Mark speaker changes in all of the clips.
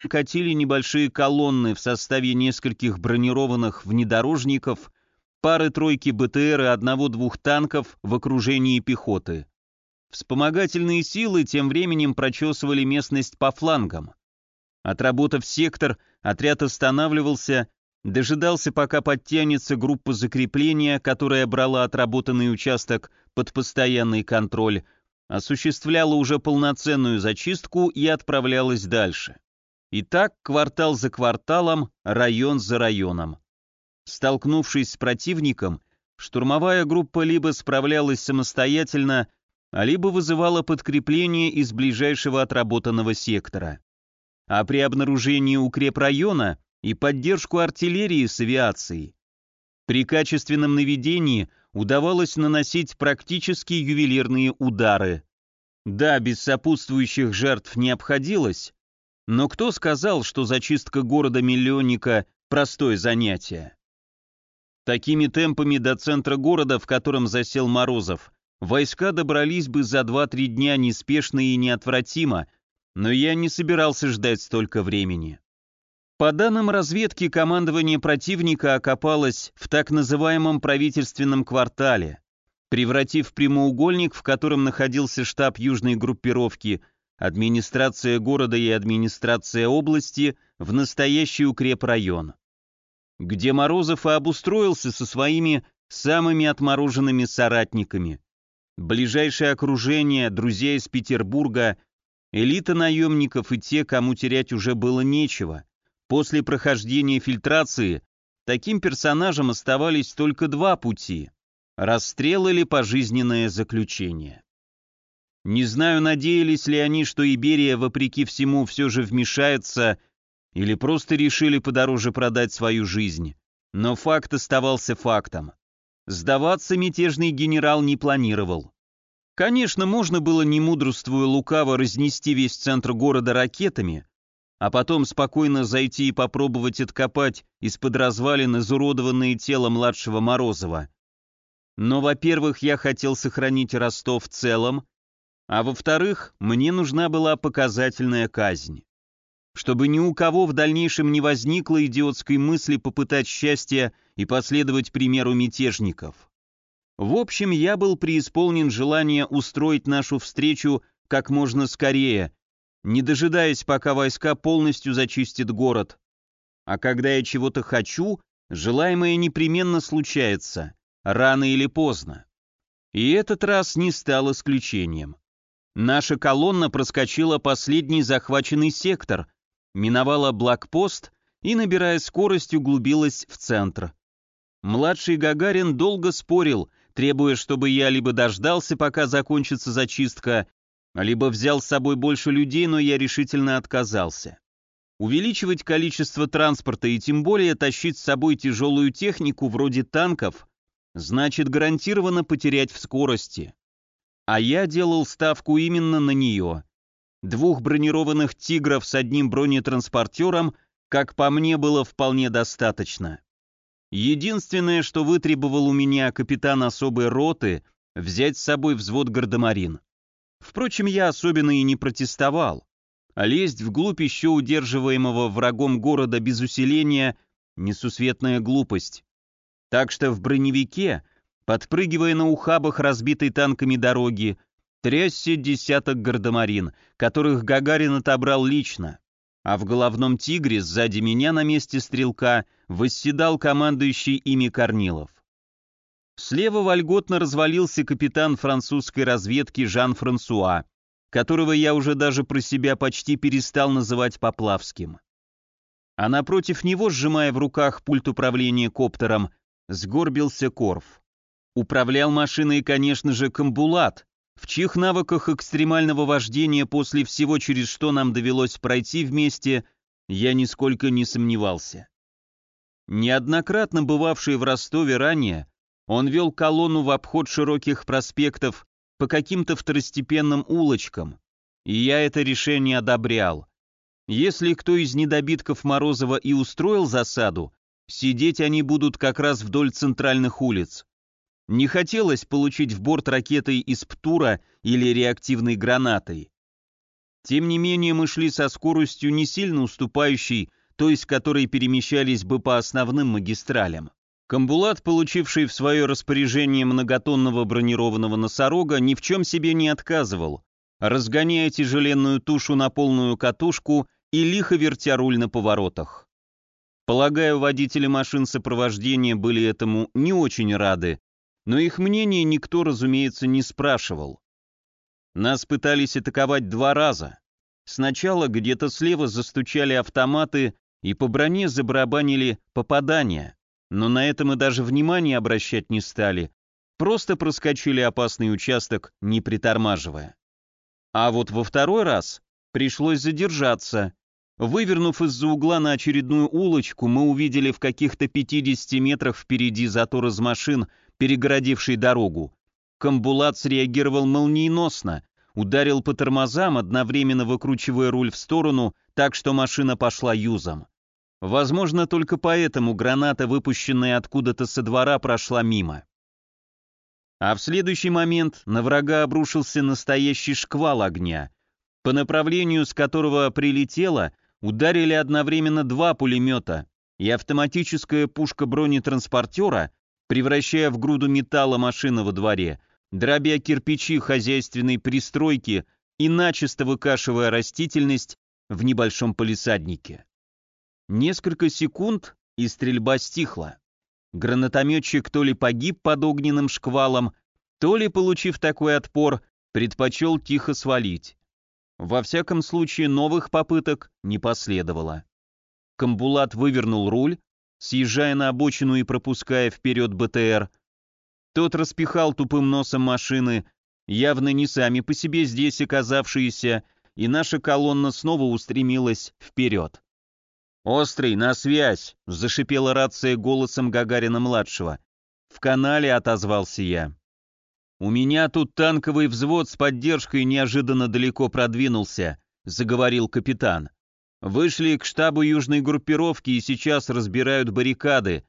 Speaker 1: катили небольшие колонны в составе нескольких бронированных внедорожников, пары-тройки БТР и одного-двух танков в окружении пехоты. Вспомогательные силы тем временем прочесывали местность по флангам. Отработав сектор, отряд останавливался, дожидался, пока подтянется группа закрепления, которая брала отработанный участок под постоянный контроль, осуществляла уже полноценную зачистку и отправлялась дальше. И так квартал за кварталом, район за районом. Столкнувшись с противником, штурмовая группа либо справлялась самостоятельно, а либо вызывала подкрепление из ближайшего отработанного сектора. А при обнаружении укрепрайона и поддержку артиллерии с авиацией. При качественном наведении удавалось наносить практически ювелирные удары. Да, без сопутствующих жертв не обходилось, но кто сказал, что зачистка города-миллионника – простое занятие? Такими темпами до центра города, в котором засел Морозов, войска добрались бы за 2-3 дня неспешно и неотвратимо, но я не собирался ждать столько времени. По данным разведки, командование противника окопалось в так называемом правительственном квартале, превратив прямоугольник, в котором находился штаб южной группировки – администрация города и администрация области в настоящий укрепрайон, где Морозов и обустроился со своими самыми отмороженными соратниками. Ближайшее окружение, друзья из Петербурга, элита наемников и те, кому терять уже было нечего. После прохождения фильтрации таким персонажам оставались только два пути – расстрел или пожизненное заключение. Не знаю, надеялись ли они, что Иберия, вопреки всему, все же вмешается, или просто решили подороже продать свою жизнь. Но факт оставался фактом. Сдаваться мятежный генерал не планировал. Конечно, можно было, не мудрствуя лукаво, разнести весь центр города ракетами, а потом спокойно зайти и попробовать откопать из-под развалин изуродованное тело младшего Морозова. Но, во-первых, я хотел сохранить Ростов в целом, а во-вторых, мне нужна была показательная казнь. Чтобы ни у кого в дальнейшем не возникло идиотской мысли попытать счастье и последовать примеру мятежников. В общем, я был преисполнен желания устроить нашу встречу как можно скорее, не дожидаясь, пока войска полностью зачистят город. А когда я чего-то хочу, желаемое непременно случается, рано или поздно. И этот раз не стал исключением. Наша колонна проскочила последний захваченный сектор, миновала блокпост и, набирая скорость, углубилась в центр. Младший Гагарин долго спорил, требуя, чтобы я либо дождался, пока закончится зачистка, либо взял с собой больше людей, но я решительно отказался. Увеличивать количество транспорта и тем более тащить с собой тяжелую технику вроде танков значит гарантированно потерять в скорости. А я делал ставку именно на нее. Двух бронированных «Тигров» с одним бронетранспортером, как по мне, было вполне достаточно. Единственное, что вытребовал у меня капитан особой роты, взять с собой взвод гардемарин. Впрочем, я особенно и не протестовал. А лезть вглубь еще удерживаемого врагом города без усиления – несусветная глупость. Так что в броневике – Подпрыгивая на ухабах разбитой танками дороги, трясся десяток гардемарин, которых Гагарин отобрал лично, а в головном «Тигре» сзади меня на месте стрелка восседал командующий ими Корнилов. Слева вольготно развалился капитан французской разведки Жан-Франсуа, которого я уже даже про себя почти перестал называть Поплавским. А напротив него, сжимая в руках пульт управления коптером, сгорбился Корф. Управлял машиной, конечно же, Камбулат, в чьих навыках экстремального вождения после всего, через что нам довелось пройти вместе, я нисколько не сомневался. Неоднократно бывавший в Ростове ранее, он вел колонну в обход широких проспектов по каким-то второстепенным улочкам, и я это решение одобрял. Если кто из недобитков Морозова и устроил засаду, сидеть они будут как раз вдоль центральных улиц. Не хотелось получить в борт ракетой из ПТУРа или реактивной гранатой. Тем не менее мы шли со скоростью не сильно уступающей той, с которой перемещались бы по основным магистралям. Камбулат, получивший в свое распоряжение многотонного бронированного носорога, ни в чем себе не отказывал, разгоняя тяжеленную тушу на полную катушку и лихо вертя руль на поворотах. Полагаю, водители машин сопровождения были этому не очень рады, но их мнение никто, разумеется, не спрашивал. Нас пытались атаковать два раза. Сначала где-то слева застучали автоматы и по броне забарабанили попадания но на это мы даже внимания обращать не стали, просто проскочили опасный участок, не притормаживая. А вот во второй раз пришлось задержаться. Вывернув из-за угла на очередную улочку, мы увидели в каких-то 50 метрах впереди затор из машин, перегородивший дорогу. Камбулат среагировал молниеносно, ударил по тормозам, одновременно выкручивая руль в сторону, так что машина пошла юзом. Возможно, только поэтому граната, выпущенная откуда-то со двора, прошла мимо. А в следующий момент на врага обрушился настоящий шквал огня, по направлению с которого прилетело, ударили одновременно два пулемета, и автоматическая пушка бронетранспортера, превращая в груду металла машины во дворе, дробя кирпичи хозяйственной пристройки и начисто выкашивая растительность в небольшом полисаднике. Несколько секунд, и стрельба стихла. Гранатометчик то ли погиб под огненным шквалом, то ли, получив такой отпор, предпочел тихо свалить. Во всяком случае, новых попыток не последовало. Камбулат вывернул руль, съезжая на обочину и пропуская вперед БТР. Тот распихал тупым носом машины, явно не сами по себе здесь оказавшиеся, и наша колонна снова устремилась вперед. «Острый, на связь!» — зашипела рация голосом Гагарина-младшего. «В канале», — отозвался я. «У меня тут танковый взвод с поддержкой неожиданно далеко продвинулся», — заговорил капитан. «Вышли к штабу южной группировки и сейчас разбирают баррикады.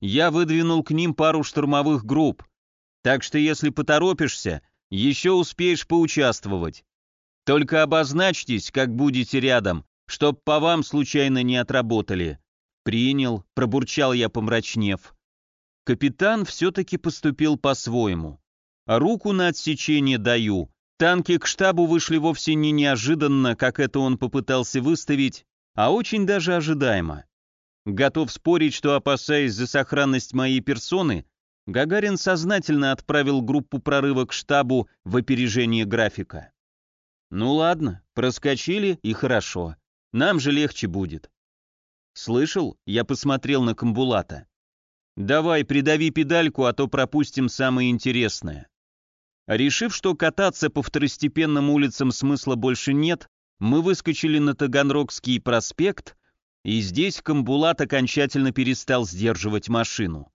Speaker 1: Я выдвинул к ним пару штурмовых групп. Так что если поторопишься, еще успеешь поучаствовать. Только обозначьтесь, как будете рядом, чтоб по вам случайно не отработали. Принял, пробурчал я, помрачнев. Капитан все-таки поступил по-своему. Руку на отсечение даю. Танки к штабу вышли вовсе не неожиданно, как это он попытался выставить, а очень даже ожидаемо. Готов спорить, что, опасаясь за сохранность моей персоны, Гагарин сознательно отправил группу прорыва к штабу в опережение графика. Ну ладно, проскочили и хорошо. Нам же легче будет. Слышал? Я посмотрел на Камбулата. Давай, придави педальку, а то пропустим самое интересное. Решив, что кататься по второстепенным улицам смысла больше нет, мы выскочили на Таганрогский проспект, и здесь Камбулат окончательно перестал сдерживать машину.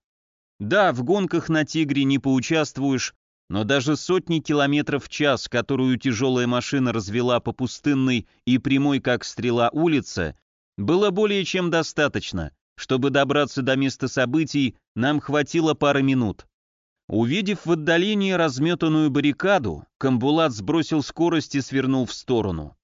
Speaker 1: Да, в гонках на «Тигре» не поучаствуешь, но даже сотни километров в час, которую тяжелая машина развела по пустынной и прямой как стрела улице, было более чем достаточно. Чтобы добраться до места событий, нам хватило пары минут. Увидев в отдалении разметанную баррикаду, Камбулат сбросил скорость и свернул в сторону.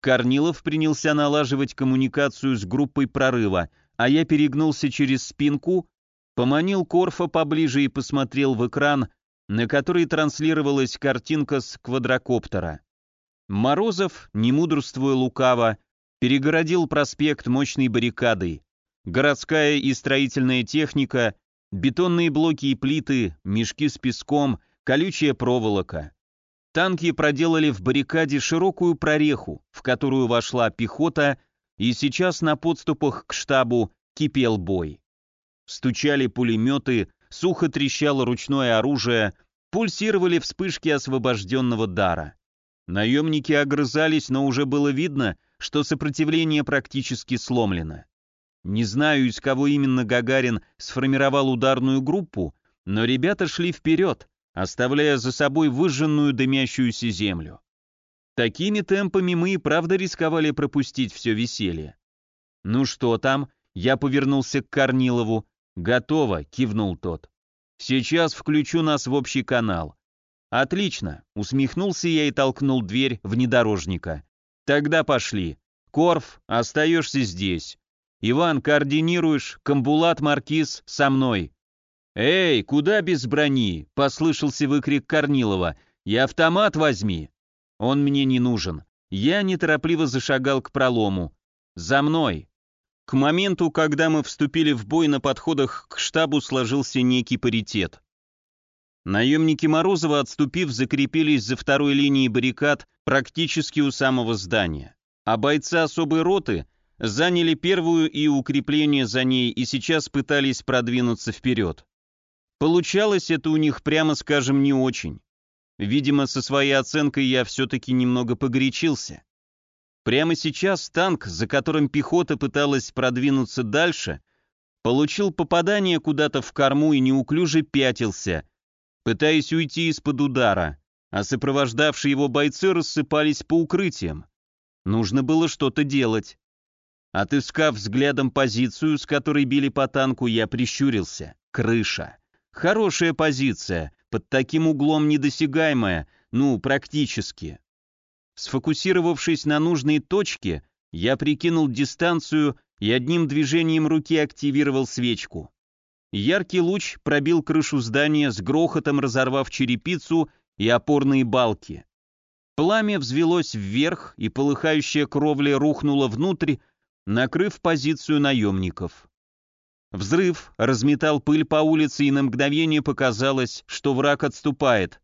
Speaker 1: Корнилов принялся налаживать коммуникацию с группой прорыва, а я перегнулся через спинку, поманил Корфа поближе и посмотрел в экран, на которой транслировалась картинка с квадрокоптера. Морозов, не мудрствуя лукаво, перегородил проспект мощной баррикадой. Городская и строительная техника, бетонные блоки и плиты, мешки с песком, колючая проволока. Танки проделали в баррикаде широкую прореху, в которую вошла пехота, и сейчас на подступах к штабу кипел бой. Стучали пулеметы, сухо трещало ручное оружие, пульсировали вспышки освобожденного дара. Наемники огрызались, но уже было видно, что сопротивление практически сломлено. Не знаю, из кого именно Гагарин сформировал ударную группу, но ребята шли вперед, оставляя за собой выжженную дымящуюся землю. Такими темпами мы и правда рисковали пропустить все веселье. «Ну что там?» Я повернулся к Корнилову, «Готово», — кивнул тот. «Сейчас включу нас в общий канал». «Отлично», — усмехнулся я и толкнул дверь внедорожника. Тогда пошли. Корф, остаешься здесь. Иван, координируешь, Камбулат Маркиз со мной. «Эй, куда без брони?» — послышался выкрик Корнилова. «И автомат возьми!» Он мне не нужен. Я неторопливо зашагал к пролому. «За мной!» К моменту, когда мы вступили в бой на подходах к штабу, сложился некий паритет. Наемники Морозова, отступив, закрепились за второй линией баррикад практически у самого здания. А бойцы особой роты заняли первую и укрепление за ней и сейчас пытались продвинуться вперед. Получалось это у них, прямо скажем, не очень. Видимо, со своей оценкой я все-таки немного погорячился. Прямо сейчас танк, за которым пехота пыталась продвинуться дальше, получил попадание куда-то в корму и неуклюже пятился, пытаясь уйти из-под удара, а сопровождавшие его бойцы рассыпались по укрытиям. Нужно было что-то делать. Отыскав взглядом позицию, с которой били по танку, я прищурился. Крыша. Хорошая позиция, под таким углом недосягаемая, ну, практически. Сфокусировавшись на нужной точке, я прикинул дистанцию и одним движением руки активировал свечку. Яркий луч пробил крышу здания с грохотом разорвав черепицу и опорные балки. Пламя взвелось вверх, и полыхающая кровля рухнула внутрь, накрыв позицию наемников. Взрыв разметал пыль по улице, и на мгновение показалось, что враг отступает.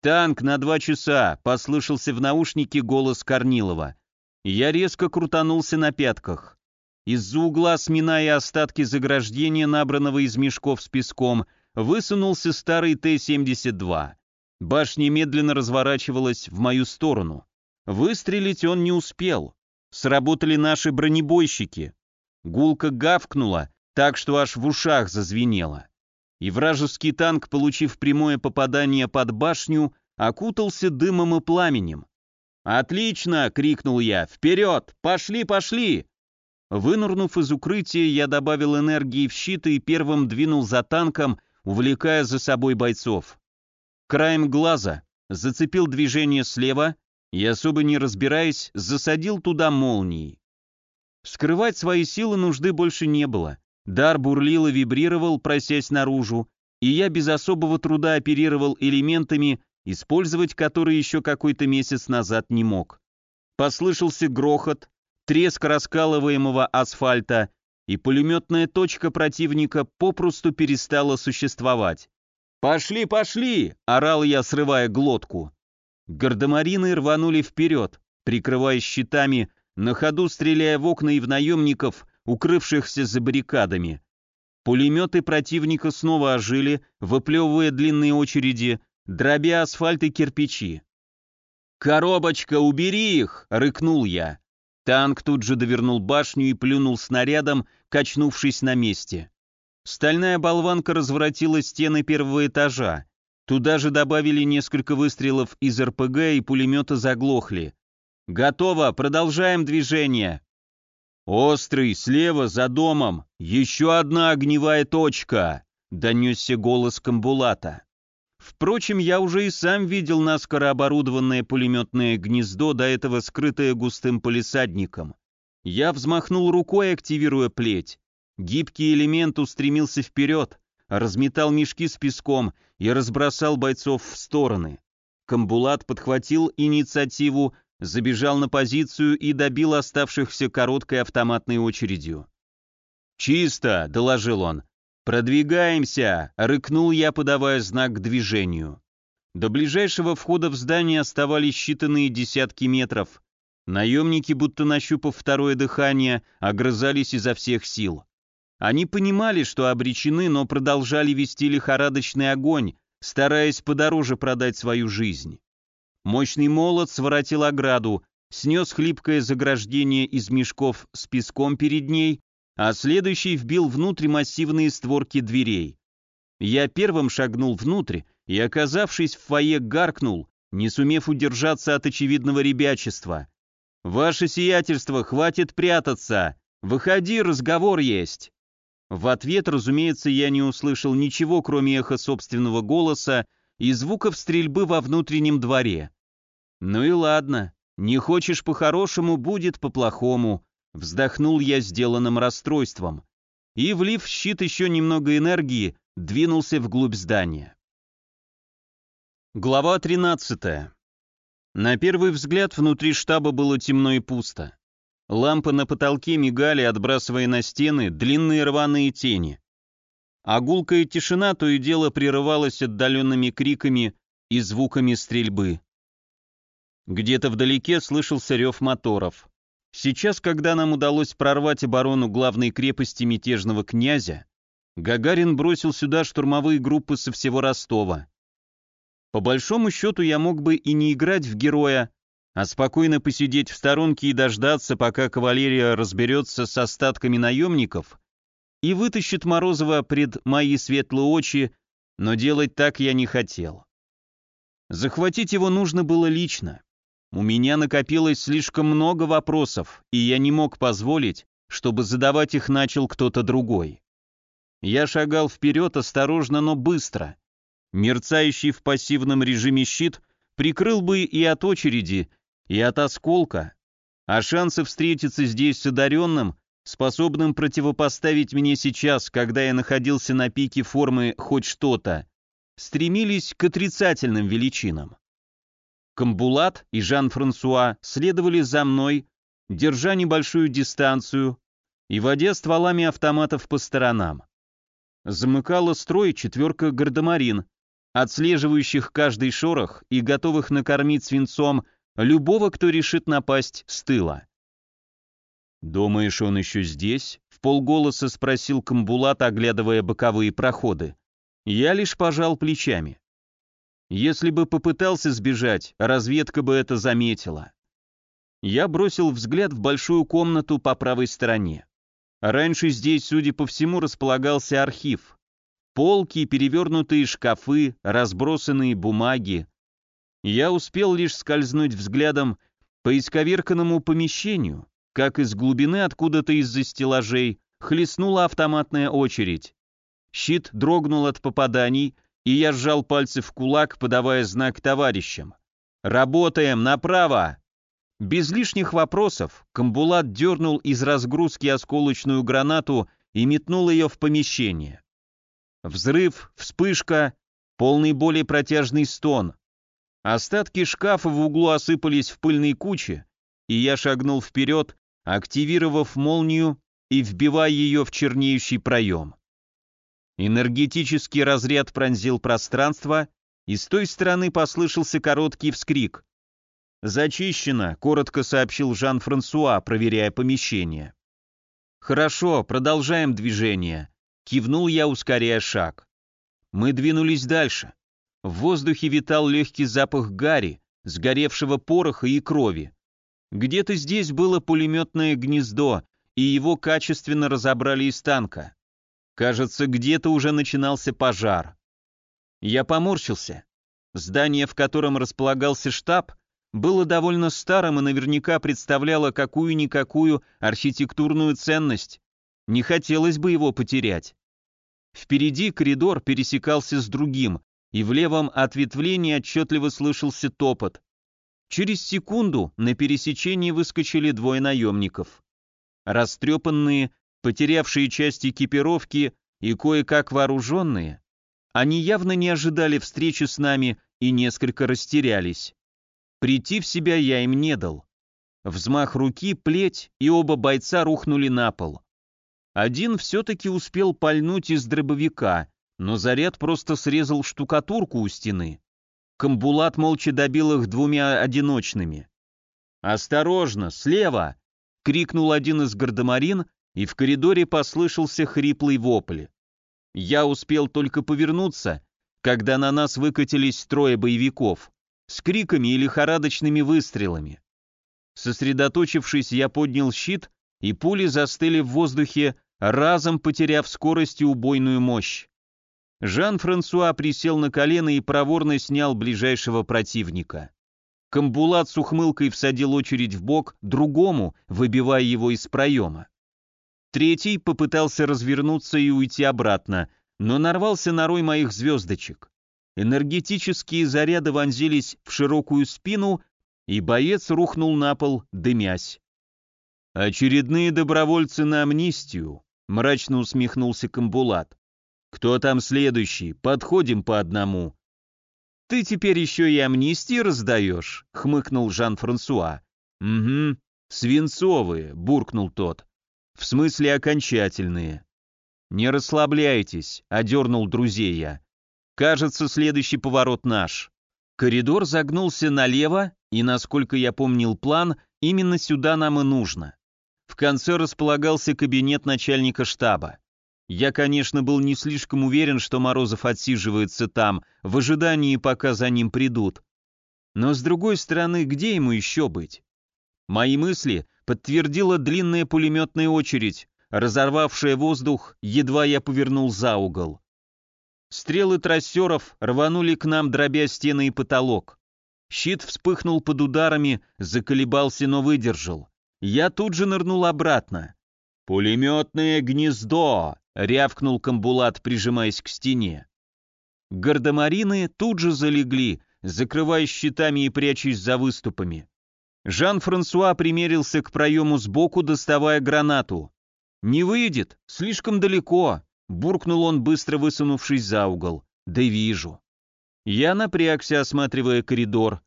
Speaker 1: «Танк на два часа!» — послышался в наушнике голос Корнилова. Я резко крутанулся на пятках. Из-за угла, сминая остатки заграждения, набранного из мешков с песком, высунулся старый Т-72. Башня медленно разворачивалась в мою сторону. Выстрелить он не успел. Сработали наши бронебойщики. Гулка гавкнула, так что аж в ушах зазвенело. И вражеский танк, получив прямое попадание под башню, окутался дымом и пламенем. «Отлично!» — крикнул я. «Вперед! Пошли, пошли!» Вынурнув из укрытия, я добавил энергии в щит и первым двинул за танком, увлекая за собой бойцов. Краем глаза зацепил движение слева и, особо не разбираясь, засадил туда молнией. Скрывать свои силы нужды больше не было. Дар бурлил и вибрировал, просясь наружу, и я без особого труда оперировал элементами, использовать которые еще какой-то месяц назад не мог. Послышался грохот, треск раскалываемого асфальта, и пулеметная точка противника попросту перестала существовать. «Пошли, пошли!» — орал я, срывая глотку. Гардемарины рванули вперед, прикрываясь щитами, на ходу стреляя в окна и в наемников, укрывшихся за баррикадами. Пулеметы противника снова ожили, выплевывая длинные очереди, дробя асфальт и кирпичи. «Коробочка, убери их!» — рыкнул я. Танк тут же довернул башню и плюнул снарядом, качнувшись на месте. Стальная болванка разворотила стены первого этажа. Туда же добавили несколько выстрелов из РПГ и пулемета заглохли. «Готово, продолжаем движение!» «Острый, слева, за домом! Еще одна огневая точка!» — донесся голос Камбулата. Впрочем, я уже и сам видел наскоро оборудованное пулеметное гнездо, до этого скрытое густым полисадником. Я взмахнул рукой, активируя плеть. Гибкий элемент устремился вперед, разметал мешки с песком и разбросал бойцов в стороны. Камбулат подхватил инициативу, забежал на позицию и добил оставшихся короткой автоматной очередью. «Чисто», — доложил он. «Продвигаемся», — рыкнул я, подавая знак к движению. До ближайшего входа в здание оставались считанные десятки метров. Наемники, будто нащупав второе дыхание, огрызались изо всех сил. Они понимали, что обречены, но продолжали вести лихорадочный огонь, стараясь подороже продать свою жизнь. Мощный молот своротил ограду, снес хлипкое заграждение из мешков с песком перед ней, а следующий вбил внутрь массивные створки дверей. Я первым шагнул внутрь и, оказавшись в фойе, гаркнул, не сумев удержаться от очевидного ребячества. «Ваше сиятельство, хватит прятаться! Выходи, разговор есть!» В ответ, разумеется, я не услышал ничего, кроме эха собственного голоса и звуков стрельбы во внутреннем дворе. Ну и ладно. Не хочешь по-хорошему, будет по-плохому, вздохнул я сделанным расстройством. И, влив в щит еще немного энергии, двинулся вглубь здания. Глава 13. На первый взгляд внутри штаба было темно и пусто. Лампы на потолке мигали, отбрасывая на стены длинные рваные тени. А тишина то и дело прерывалась отдаленными криками и звуками стрельбы. Где-то вдалеке слышался рев моторов. Сейчас, когда нам удалось прорвать оборону главной крепости мятежного князя, Гагарин бросил сюда штурмовые группы со всего Ростова. По большому счету я мог бы и не играть в героя, а спокойно посидеть в сторонке и дождаться, пока кавалерия разберется с остатками наемников и вытащит Морозова пред мои светлые очи, но делать так я не хотел. Захватить его нужно было лично. У меня накопилось слишком много вопросов, и я не мог позволить, чтобы задавать их начал кто-то другой. Я шагал вперед осторожно, но быстро. Мерцающий в пассивном режиме щит прикрыл бы и от очереди, и от осколка, а шансы встретиться здесь с одаренным, способным противопоставить мне сейчас, когда я находился на пике формы хоть что-то, стремились к отрицательным величинам. Камбулат и Жан-Франсуа следовали за мной, держа небольшую дистанцию и водя стволами автоматов по сторонам. Замыкала строй четверка гардемарин, отслеживающих каждый шорох и готовых накормить свинцом любого, кто решит напасть с тыла. «Думаешь, он еще здесь?» — в полголоса спросил Камбулат, оглядывая боковые проходы. Я лишь пожал плечами. Если бы попытался сбежать, разведка бы это заметила. Я бросил взгляд в большую комнату по правой стороне. Раньше здесь, судя по всему, располагался архив. Полки, перевернутые шкафы, разбросанные бумаги. Я успел лишь скользнуть взглядом по исковерканному помещению, как из глубины откуда-то из-за стеллажей хлестнула автоматная очередь. Щит дрогнул от попаданий, и я сжал пальцы в кулак, подавая знак товарищам. «Работаем! Направо!» Без лишних вопросов Камбулат дернул из разгрузки осколочную гранату и метнул ее в помещение. Взрыв, вспышка, полный боли протяжный стон. Остатки шкафа в углу осыпались в пыльной куче, и я шагнул вперед, активировав молнию и вбивая ее в чернеющий проем. Энергетический разряд пронзил пространство, и с той стороны послышался короткий вскрик. «Зачищено», — коротко сообщил Жан-Франсуа, проверяя помещение. «Хорошо, продолжаем движение», — кивнул я, ускоряя шаг. Мы двинулись дальше. В воздухе витал легкий запах гари, сгоревшего пороха и крови. Где-то здесь было пулеметное гнездо, и его качественно разобрали из танка. Кажется, где-то уже начинался пожар. Я поморщился. Здание, в котором располагался штаб, было довольно старым и наверняка представляло какую-никакую архитектурную ценность. Не хотелось бы его потерять. Впереди коридор пересекался с другим, и в левом ответвлении отчетливо слышался топот. Через секунду на пересечении выскочили двое наемников. Растрепанные, потерявшие часть экипировки и кое-как вооруженные, они явно не ожидали встречи с нами и несколько растерялись. Прийти в себя я им не дал. Взмах руки, плеть, и оба бойца рухнули на пол. Один все-таки успел пальнуть из дробовика, но заряд просто срезал штукатурку у стены. Камбулат молча добил их двумя одиночными. «Осторожно, слева!» — крикнул один из гардемарин, и в коридоре послышался хриплый вопль. Я успел только повернуться, когда на нас выкатились трое боевиков с криками и лихорадочными выстрелами. Сосредоточившись, я поднял щит, и пули застыли в воздухе, разом потеряв скорость и убойную мощь. Жан-Франсуа присел на колено и проворно снял ближайшего противника. Камбулат с ухмылкой всадил очередь в бок другому, выбивая его из проема. Третий попытался развернуться и уйти обратно, но нарвался на рой моих звездочек. Энергетические заряды вонзились в широкую спину, и боец рухнул на пол, дымясь. «Очередные добровольцы на амнистию», — мрачно усмехнулся Камбулат. «Кто там следующий? Подходим по одному». «Ты теперь еще и амнистии раздаешь?» — хмыкнул Жан-Франсуа. «Угу, свинцовые», — буркнул тот. «В смысле окончательные». «Не расслабляйтесь», — одернул друзей я. «Кажется, следующий поворот наш». Коридор загнулся налево, и, насколько я помнил план, именно сюда нам и нужно. В конце располагался кабинет начальника штаба. Я, конечно, был не слишком уверен, что Морозов отсиживается там, в ожидании, пока за ним придут. Но, с другой стороны, где ему еще быть? Мои мысли подтвердила длинная пулеметная очередь, разорвавшая воздух, едва я повернул за угол. Стрелы трассеров рванули к нам, дробя стены и потолок. Щит вспыхнул под ударами, заколебался, но выдержал. Я тут же нырнул обратно. «Пулеметное гнездо!» — рявкнул Камбулат, прижимаясь к стене. Гардемарины тут же залегли, закрываясь щитами и прячась за выступами. Жан-Франсуа примерился к проему сбоку, доставая гранату. «Не выйдет, слишком далеко», — буркнул он, быстро высунувшись за угол. «Да вижу». Я напрягся, осматривая коридор.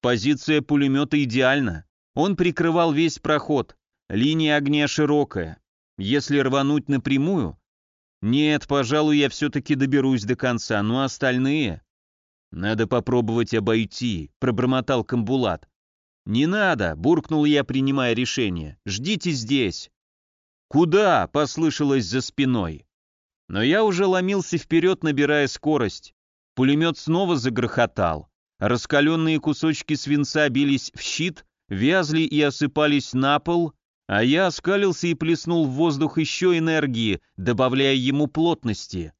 Speaker 1: Позиция пулемета идеальна. Он прикрывал весь проход. Линия огня широкая. Если рвануть напрямую... Нет, пожалуй, я все-таки доберусь до конца, но остальные... Надо попробовать обойти, пробормотал Камбулат. Не надо, буркнул я, принимая решение. Ждите здесь. Куда? послышалось за спиной. Но я уже ломился вперед, набирая скорость. Пулемет снова загрохотал. Раскаленные кусочки свинца бились в щит, вязли и осыпались на пол, а я оскалился и плеснул в воздух еще энергии, добавляя ему плотности.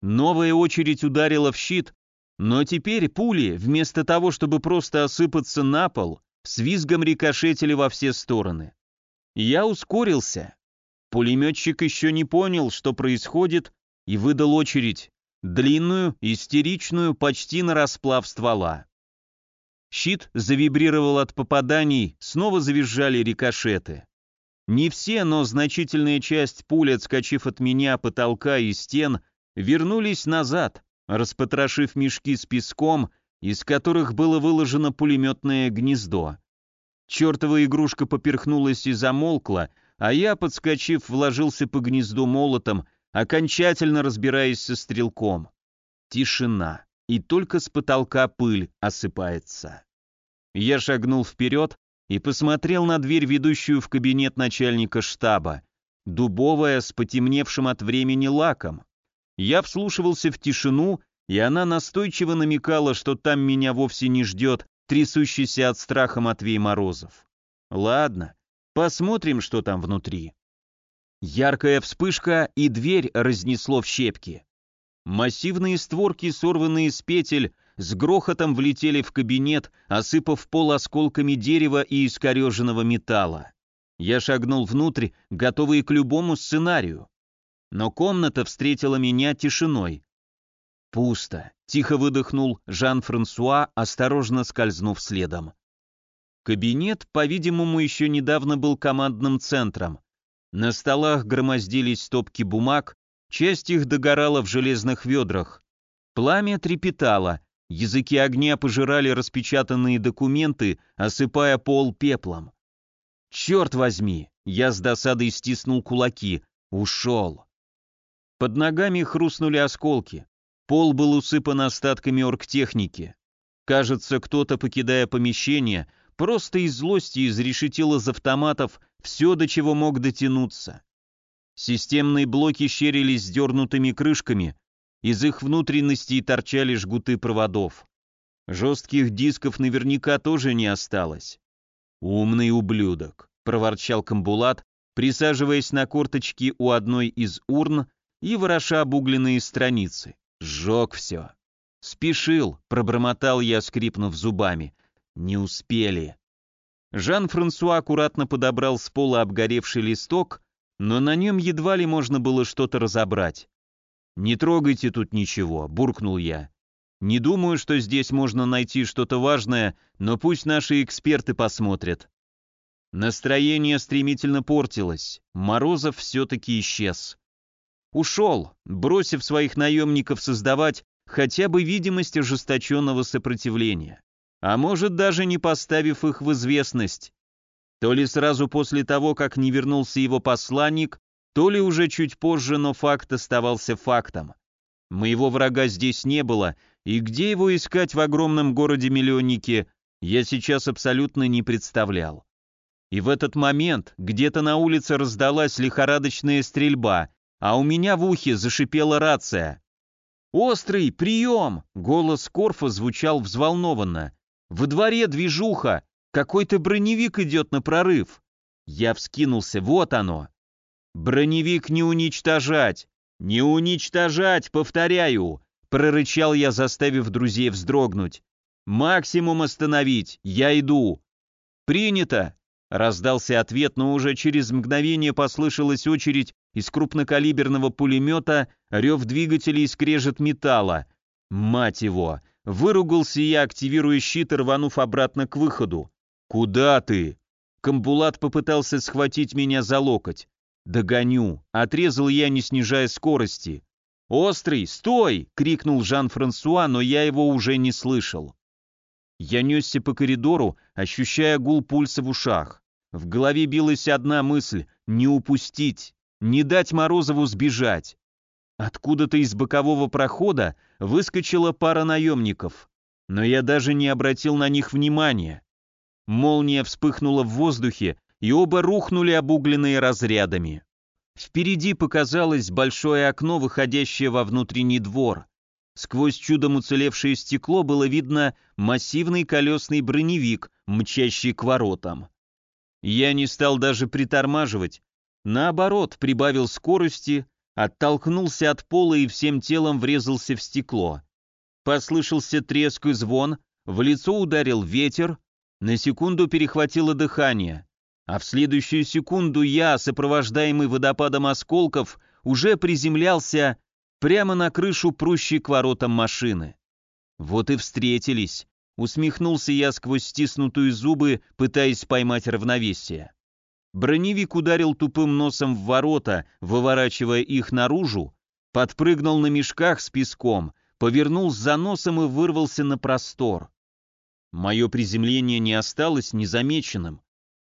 Speaker 1: Новая очередь ударила в щит, но теперь пули, вместо того, чтобы просто осыпаться на пол, с визгом рикошетили во все стороны. Я ускорился. Пулеметчик еще не понял, что происходит, и выдал очередь длинную, истеричную, почти на расплав ствола. Щит завибрировал от попаданий, снова завизжали рикошеты. Не все, но значительная часть пуль, отскочив от меня, потолка и стен, вернулись назад, распотрошив мешки с песком, из которых было выложено пулеметное гнездо. Чертова игрушка поперхнулась и замолкла, а я, подскочив, вложился по гнезду молотом, окончательно разбираясь со стрелком. Тишина, и только с потолка пыль осыпается. Я шагнул вперед и посмотрел на дверь, ведущую в кабинет начальника штаба, дубовая, с потемневшим от времени лаком. Я вслушивался в тишину, и она настойчиво намекала, что там меня вовсе не ждет трясущийся от страха Матвей Морозов. Ладно, посмотрим, что там внутри. Яркая вспышка, и дверь разнесло в щепки. Массивные створки, сорванные с петель, с грохотом влетели в кабинет, осыпав пол осколками дерева и искореженного металла. Я шагнул внутрь, готовый к любому сценарию. Но комната встретила меня тишиной. Пусто. Тихо выдохнул Жан-Франсуа, осторожно скользнув следом. Кабинет, по-видимому, еще недавно был командным центром. На столах громоздились стопки бумаг, часть их догорала в железных ведрах. Пламя трепетало, языки огня пожирали распечатанные документы, осыпая пол пеплом. «Черт возьми!» — я с досадой стиснул кулаки. «Ушел!» Под ногами хрустнули осколки. Пол был усыпан остатками оргтехники. Кажется, кто-то, покидая помещение, просто из злости изрешетил из автоматов все, до чего мог дотянуться. Системные блоки щерились сдернутыми крышками, из их внутренностей торчали жгуты проводов. Жестких дисков наверняка тоже не осталось. «Умный ублюдок», — проворчал Камбулат, присаживаясь на корточки у одной из урн и вороша обугленные страницы. Сжег все. «Спешил», — пробормотал я, скрипнув зубами. «Не успели». Жан-Франсуа аккуратно подобрал с пола обгоревший листок, но на нем едва ли можно было что-то разобрать. «Не трогайте тут ничего», — буркнул я. Не думаю, что здесь можно найти что-то важное, но пусть наши эксперты посмотрят. Настроение стремительно портилось. Морозов все-таки исчез. Ушел, бросив своих наемников создавать хотя бы видимость ожесточенного сопротивления. А может, даже не поставив их в известность. То ли сразу после того, как не вернулся его посланник, то ли уже чуть позже, но факт оставался фактом. Моего врага здесь не было, и где его искать в огромном городе-миллионнике, я сейчас абсолютно не представлял. И в этот момент где-то на улице раздалась лихорадочная стрельба, а у меня в ухе зашипела рация. «Острый, прием!» — голос Корфа звучал взволнованно. «Во дворе движуха! Какой-то броневик идет на прорыв!» Я вскинулся, вот оно. «Броневик не уничтожать! Не уничтожать, повторяю!» — прорычал я, заставив друзей вздрогнуть. «Максимум остановить! Я иду!» «Принято!» — раздался ответ, но уже через мгновение послышалась очередь из крупнокалиберного пулемета, рев двигателей и скрежет металла. «Мать его!» — выругался я, активируя щит, рванув обратно к выходу. «Куда ты?» Камбулат попытался схватить меня за локоть. «Догоню!» — отрезал я, не снижая скорости. «Острый, стой!» — крикнул Жан-Франсуа, но я его уже не слышал. Я несся по коридору, ощущая гул пульса в ушах. В голове билась одна мысль — не упустить, не дать Морозову сбежать. Откуда-то из бокового прохода выскочила пара наемников, но я даже не обратил на них внимания. Молния вспыхнула в воздухе, и оба рухнули обугленные разрядами. Впереди показалось большое окно, выходящее во внутренний двор. Сквозь чудом уцелевшее стекло было видно массивный колесный броневик, мчащий к воротам. Я не стал даже притормаживать, наоборот, прибавил скорости, оттолкнулся от пола и всем телом врезался в стекло. Послышался треск и звон, в лицо ударил ветер, на секунду перехватило дыхание, а в следующую секунду я, сопровождаемый водопадом осколков, уже приземлялся прямо на крышу прущей к воротам машины. Вот и встретились. Усмехнулся я сквозь стиснутые зубы, пытаясь поймать равновесие. Броневик ударил тупым носом в ворота, выворачивая их наружу, подпрыгнул на мешках с песком, повернул за носом и вырвался на простор. Мое приземление не осталось незамеченным.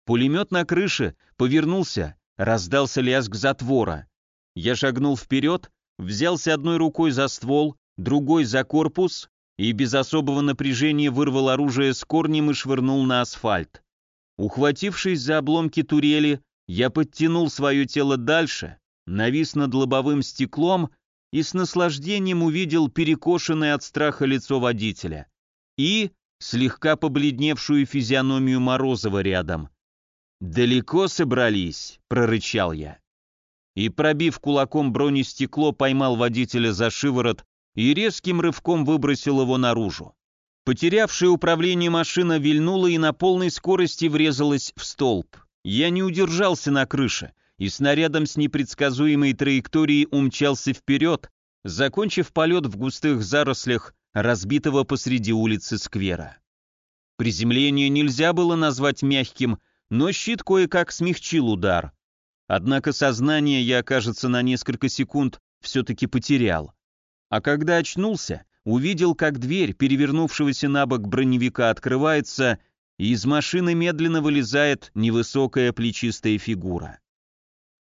Speaker 1: Пулемет на крыше повернулся, раздался лязг затвора. Я шагнул вперед, взялся одной рукой за ствол, другой за корпус и без особого напряжения вырвал оружие с корнем и швырнул на асфальт. Ухватившись за обломки турели, я подтянул свое тело дальше, навис над лобовым стеклом и с наслаждением увидел перекошенное от страха лицо водителя. И слегка побледневшую физиономию Морозова рядом. «Далеко собрались?» — прорычал я. И, пробив кулаком бронестекло, поймал водителя за шиворот и резким рывком выбросил его наружу. Потерявшая управление машина вильнула и на полной скорости врезалась в столб. Я не удержался на крыше, и снарядом с непредсказуемой траекторией умчался вперед, закончив полет в густых зарослях разбитого посреди улицы сквера. Приземление нельзя было назвать мягким, но щит кое-как смягчил удар. Однако сознание я, кажется, на несколько секунд все-таки потерял. А когда очнулся, увидел, как дверь перевернувшегося на бок броневика открывается, и из машины медленно вылезает невысокая плечистая фигура.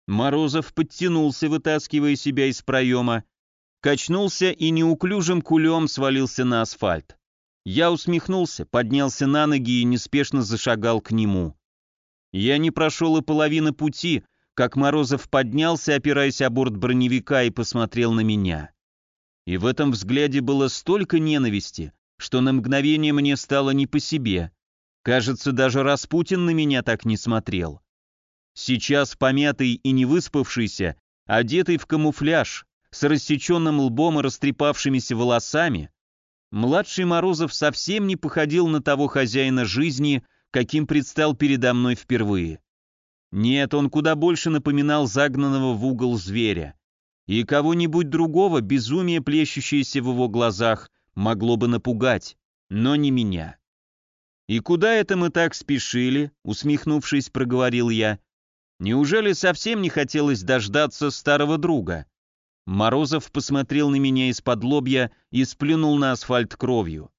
Speaker 1: Морозов подтянулся, вытаскивая себя из проема, качнулся и неуклюжим кулем свалился на асфальт. Я усмехнулся, поднялся на ноги и неспешно зашагал к нему. Я не прошел и половины пути, как Морозов поднялся, опираясь о борт броневика и посмотрел на меня. И в этом взгляде было столько ненависти, что на мгновение мне стало не по себе. Кажется, даже Распутин на меня так не смотрел. Сейчас помятый и не выспавшийся, одетый в камуфляж, с рассеченным лбом и растрепавшимися волосами, младший Морозов совсем не походил на того хозяина жизни, каким предстал передо мной впервые. Нет, он куда больше напоминал загнанного в угол зверя. И кого-нибудь другого безумие, плещущееся в его глазах, могло бы напугать, но не меня. «И куда это мы так спешили?» — усмехнувшись, проговорил я. «Неужели совсем не хотелось дождаться старого друга?» Морозов посмотрел на меня из-под лобья и сплюнул на асфальт кровью.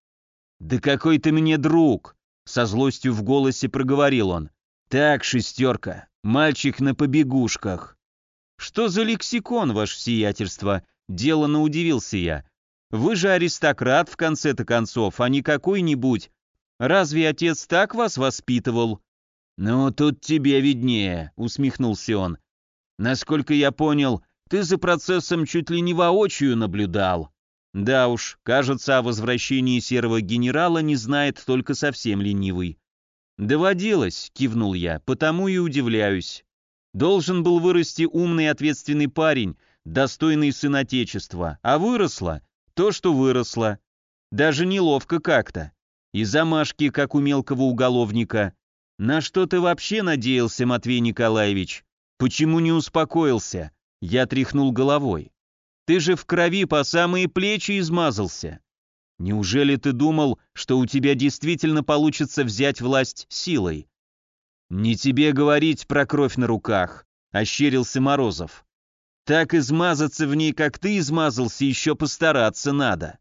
Speaker 1: «Да какой ты мне друг!» — со злостью в голосе проговорил он. «Так, шестерка, мальчик на побегушках». «Что за лексикон, ваше сиятельство?» — делано удивился я. «Вы же аристократ в конце-то концов, а не какой-нибудь Разве отец так вас воспитывал?» «Ну, тут тебе виднее», — усмехнулся он. «Насколько я понял, ты за процессом чуть ли не воочию наблюдал». «Да уж, кажется, о возвращении серого генерала не знает только совсем ленивый». «Доводилось», — кивнул я, — «потому и удивляюсь. Должен был вырасти умный ответственный парень, достойный сын Отечества, а выросло то, что выросло. Даже неловко как-то. И замашки, как у мелкого уголовника. На что ты вообще надеялся, Матвей Николаевич? Почему не успокоился? Я тряхнул головой. Ты же в крови по самые плечи измазался. Неужели ты думал, что у тебя действительно получится взять власть силой? Не тебе говорить про кровь на руках, ощерился Морозов. Так измазаться в ней, как ты измазался, еще постараться надо.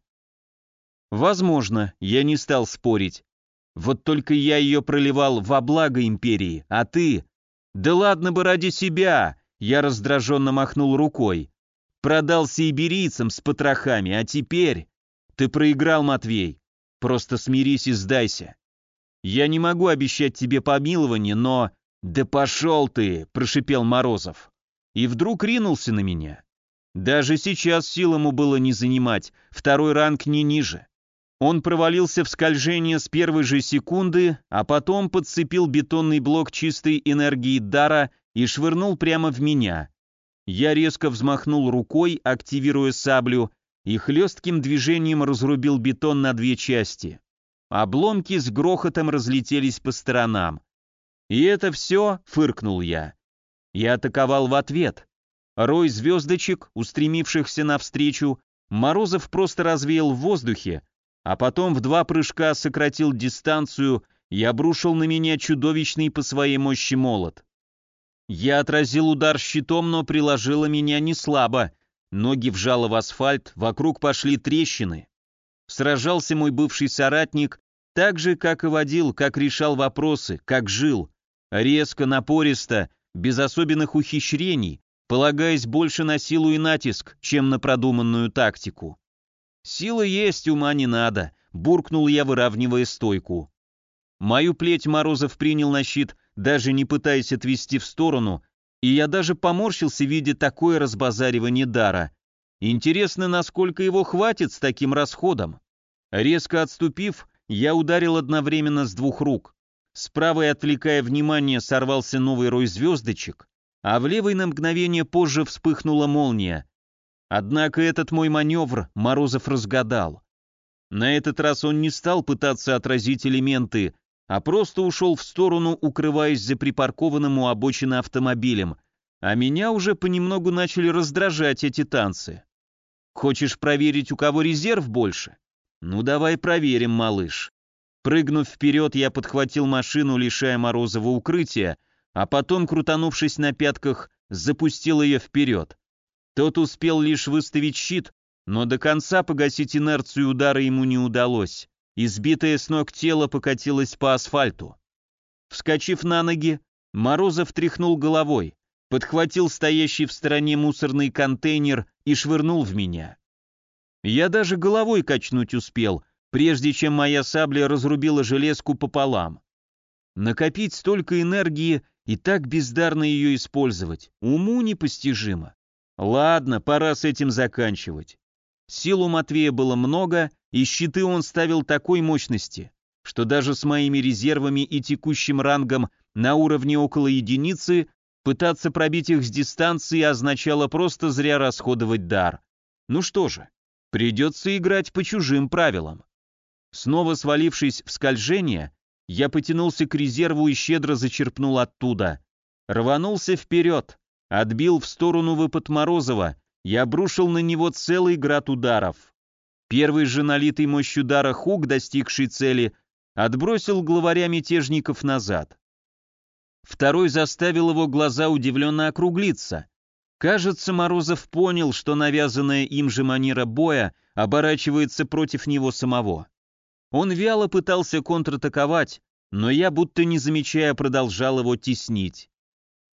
Speaker 1: Возможно, я не стал спорить. Вот только я ее проливал во благо империи, а ты... Да ладно бы ради себя, я раздраженно махнул рукой. Продался иберийцам с потрохами, а теперь... Ты проиграл, Матвей. Просто смирись и сдайся. Я не могу обещать тебе помилование, но... Да пошел ты, прошипел Морозов. И вдруг ринулся на меня. Даже сейчас сил ему было не занимать, второй ранг не ниже. Он провалился в скольжение с первой же секунды, а потом подцепил бетонный блок чистой энергии дара и швырнул прямо в меня. Я резко взмахнул рукой, активируя саблю, и хлестким движением разрубил бетон на две части. Обломки с грохотом разлетелись по сторонам. «И это все?» — фыркнул я. Я атаковал в ответ. Рой звездочек, устремившихся навстречу, Морозов просто развеял в воздухе, а потом в два прыжка сократил дистанцию и обрушил на меня чудовищный по своей мощи молот. Я отразил удар щитом, но приложила меня не слабо. Ноги вжало в асфальт, вокруг пошли трещины. Сражался мой бывший соратник так же, как и водил, как решал вопросы, как жил. Резко, напористо, без особенных ухищрений, полагаясь больше на силу и натиск, чем на продуманную тактику. «Сила есть, ума не надо», — буркнул я, выравнивая стойку. Мою плеть Морозов принял на щит, даже не пытаясь отвести в сторону, и я даже поморщился, видя такое разбазаривание дара. Интересно, насколько его хватит с таким расходом. Резко отступив, я ударил одновременно с двух рук. С правой, отвлекая внимание, сорвался новый рой звездочек, а в левой на мгновение позже вспыхнула молния. Однако этот мой маневр Морозов разгадал. На этот раз он не стал пытаться отразить элементы, а просто ушел в сторону, укрываясь за припаркованным у обочины автомобилем, а меня уже понемногу начали раздражать эти танцы. Хочешь проверить, у кого резерв больше? Ну давай проверим, малыш. Прыгнув вперед, я подхватил машину, лишая Морозова укрытия, а потом, крутанувшись на пятках, запустил ее вперед. Тот успел лишь выставить щит, но до конца погасить инерцию удара ему не удалось. Избитое с ног тело покатилось по асфальту. Вскочив на ноги, Морозов тряхнул головой, подхватил стоящий в стороне мусорный контейнер и швырнул в меня. Я даже головой качнуть успел, прежде чем моя сабля разрубила железку пополам. Накопить столько энергии и так бездарно ее использовать, уму непостижимо. Ладно, пора с этим заканчивать. Сил у Матвея было много, и щиты он ставил такой мощности, что даже с моими резервами и текущим рангом на уровне около единицы пытаться пробить их с дистанции означало просто зря расходовать дар. Ну что же, придется играть по чужим правилам. Снова свалившись в скольжение, я потянулся к резерву и щедро зачерпнул оттуда. Рванулся вперед, Отбил в сторону выпад Морозова и обрушил на него целый град ударов. Первый же налитый мощь удара хук, достигший цели, отбросил главаря мятежников назад. Второй заставил его глаза удивленно округлиться. Кажется, Морозов понял, что навязанная им же манера боя оборачивается против него самого. Он вяло пытался контратаковать, но я, будто не замечая, продолжал его теснить.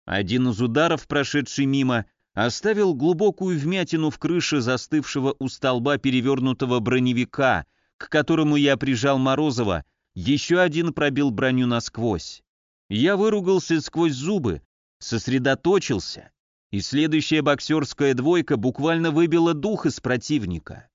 Speaker 1: Один из ударов, прошедший мимо, оставил глубокую вмятину в крыше застывшего у столба перевернутого броневика, к которому я прижал Морозова, еще один пробил броню насквозь. Я выругался сквозь зубы, сосредоточился, и следующая боксерская двойка буквально выбила дух из противника.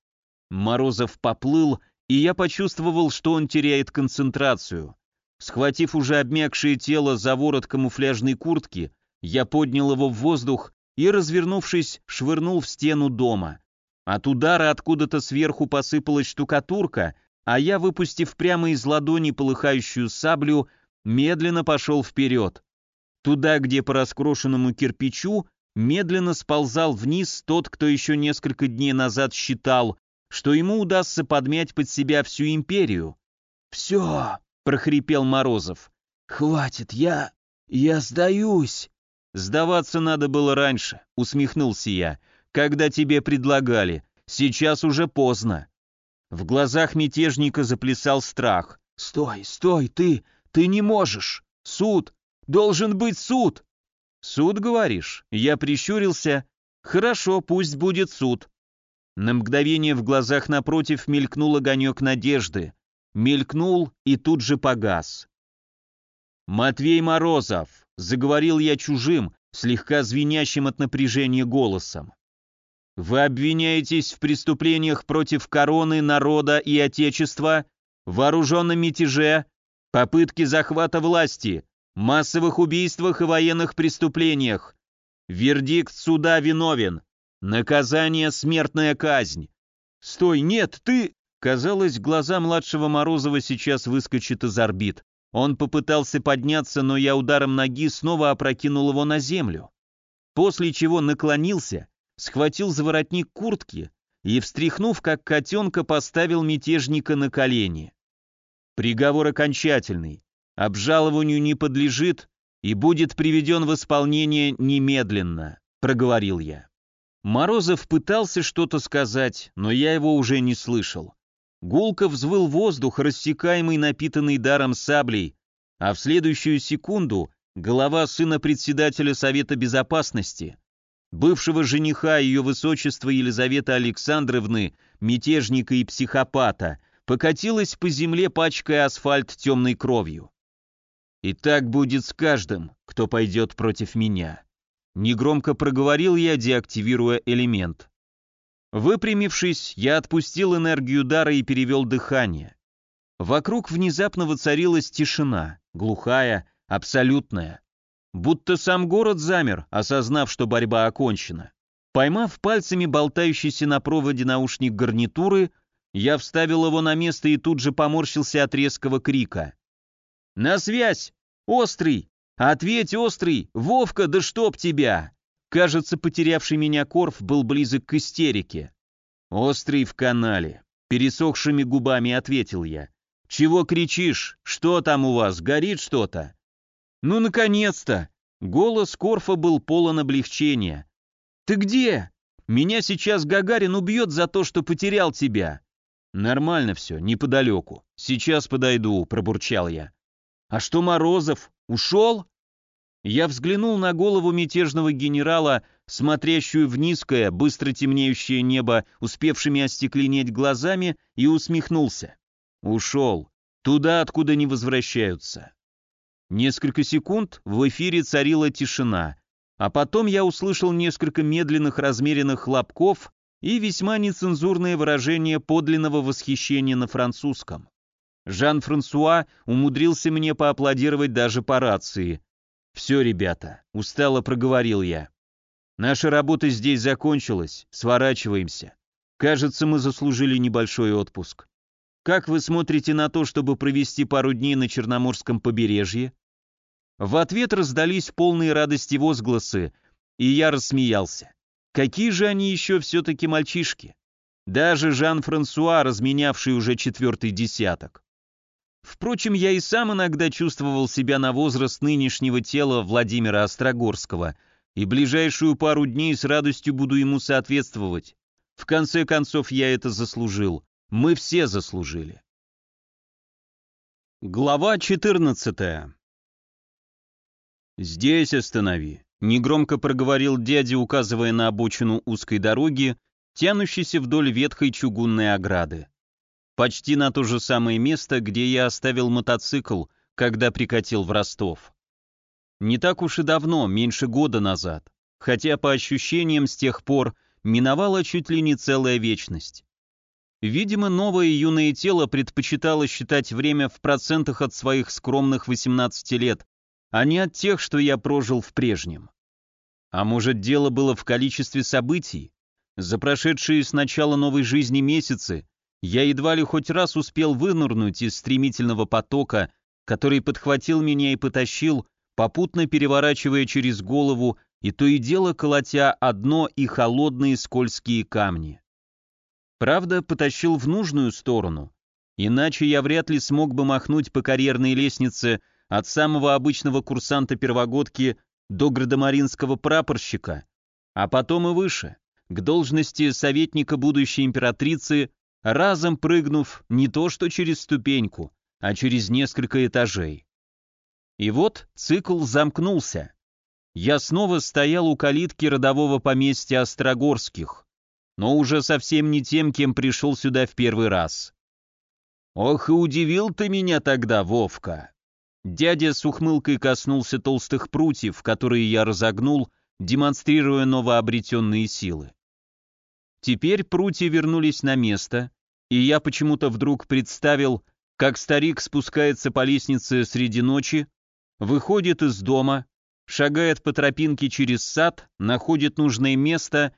Speaker 1: Морозов поплыл, и я почувствовал, что он теряет концентрацию. Схватив уже обмякшее тело за ворот камуфляжной куртки, я поднял его в воздух и, развернувшись, швырнул в стену дома. От удара откуда-то сверху посыпалась штукатурка, а я, выпустив прямо из ладони полыхающую саблю, медленно пошел вперед. Туда, где по раскрошенному кирпичу медленно сползал вниз тот, кто еще несколько дней назад считал, что ему удастся подмять под себя всю империю.
Speaker 2: «Все!» — прохрипел Морозов. «Хватит, я... я сдаюсь!»
Speaker 1: «Сдаваться надо было раньше», — усмехнулся я, «когда тебе предлагали. Сейчас уже поздно». В глазах мятежника заплясал страх.
Speaker 2: «Стой, стой, ты, ты не можешь! Суд! Должен быть суд!»
Speaker 1: «Суд, говоришь?» Я прищурился. «Хорошо, пусть будет суд». На мгновение в глазах напротив мелькнул огонек надежды. Мелькнул и тут же погас. «Матвей Морозов!» — заговорил я чужим, слегка звенящим от напряжения голосом. «Вы обвиняетесь в преступлениях против короны, народа и отечества, вооруженном мятеже, попытке захвата власти, массовых убийствах и военных преступлениях. Вердикт суда виновен. Наказание — смертная казнь. Стой, нет, ты... Казалось, глаза младшего Морозова сейчас выскочат из орбит. Он попытался подняться, но я ударом ноги снова опрокинул его на землю. После чего наклонился, схватил за воротник куртки и, встряхнув как котенка, поставил мятежника на колени. Приговор окончательный, обжалованию не подлежит и будет приведен в исполнение немедленно, проговорил я. Морозов пытался что-то сказать, но я его уже не слышал. Гулко взвыл воздух, рассекаемый напитанный даром саблей, а в следующую секунду голова сына председателя Совета Безопасности, бывшего жениха ее высочества Елизаветы Александровны, мятежника и психопата, покатилась по земле, пачкая асфальт темной кровью. И так будет с каждым, кто пойдет против меня. Негромко проговорил я, деактивируя элемент. Выпрямившись, я отпустил энергию дара и перевел дыхание. Вокруг внезапно воцарилась тишина, глухая, абсолютная. Будто сам город замер, осознав, что борьба окончена. Поймав пальцами болтающийся на проводе наушник гарнитуры, я вставил его на место и тут же поморщился от резкого крика. «На связь! Острый! Ответь, Острый! Вовка, да чтоб тебя!» Кажется, потерявший меня Корф был близок к истерике. «Острый в канале», — пересохшими губами ответил я. «Чего кричишь? Что там у вас? Горит что-то?» «Ну, наконец-то!» Голос Корфа был полон облегчения. «Ты где? Меня сейчас Гагарин убьет за то, что потерял тебя». «Нормально все, неподалеку. Сейчас подойду», — пробурчал я. «А что Морозов? Ушел?» Я взглянул на голову мятежного генерала, смотрящую в низкое, быстро темнеющее небо, успевшими остекленеть глазами, и усмехнулся. Ушел. Туда, откуда не возвращаются. Несколько секунд в эфире царила тишина, а потом я услышал несколько медленных размеренных хлопков и весьма нецензурное выражение подлинного восхищения на французском. Жан-Франсуа умудрился мне поаплодировать даже по рации. «Все, ребята», — устало проговорил я. «Наша работа здесь закончилась, сворачиваемся. Кажется, мы заслужили небольшой отпуск. Как вы смотрите на то, чтобы провести пару дней на Черноморском побережье?» В ответ раздались полные радости возгласы, и я рассмеялся. Какие же они еще все-таки мальчишки? Даже Жан-Франсуа, разменявший уже четвертый десяток. Впрочем, я и сам иногда чувствовал себя на возраст нынешнего тела Владимира Острогорского, и ближайшую пару дней с радостью буду ему соответствовать. В конце концов, я это заслужил. Мы все заслужили. Глава 14 «Здесь останови», — негромко проговорил дядя, указывая на обочину узкой дороги, тянущейся вдоль ветхой чугунной ограды почти на то же самое место, где я оставил мотоцикл, когда прикатил в Ростов. Не так уж и давно, меньше года назад, хотя по ощущениям с тех пор миновала чуть ли не целая вечность. Видимо, новое юное тело предпочитало считать время в процентах от своих скромных 18 лет, а не от тех, что я прожил в прежнем. А может, дело было в количестве событий? За прошедшие с начала новой жизни месяцы я едва ли хоть раз успел вынырнуть из стремительного потока, который подхватил меня и потащил, попутно переворачивая через голову и то и дело колотя одно и холодные скользкие камни. Правда, потащил в нужную сторону, иначе я вряд ли смог бы махнуть по карьерной лестнице от самого обычного курсанта первогодки до градомаринского прапорщика, а потом и выше, к должности советника будущей императрицы разом прыгнув не то что через ступеньку, а через несколько этажей. И вот цикл замкнулся. Я снова стоял у калитки родового поместья Острогорских, но уже совсем не тем, кем пришел сюда в первый раз. «Ох и удивил ты меня тогда, Вовка!» Дядя с ухмылкой коснулся толстых прутьев, которые я разогнул, демонстрируя новообретенные силы. Теперь прутья вернулись на место, и я почему-то вдруг представил, как старик спускается по лестнице среди ночи, выходит из дома, шагает по тропинке через сад, находит нужное место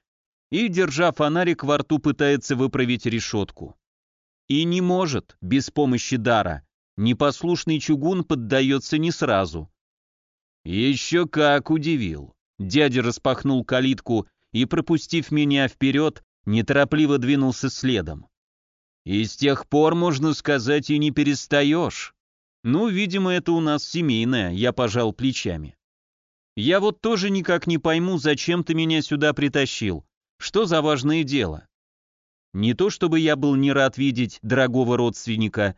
Speaker 1: и, держа фонарик во рту, пытается выправить решетку. И не может, без помощи дара. Непослушный чугун поддается не сразу. Еще как удивил. Дядя распахнул калитку и, пропустив меня вперед, неторопливо двинулся следом. И с тех пор, можно сказать, и не перестаешь. Ну, видимо, это у нас семейное, я пожал плечами. Я вот тоже никак не пойму, зачем ты меня сюда притащил. Что за важное дело? Не то чтобы я был не рад видеть дорогого родственника,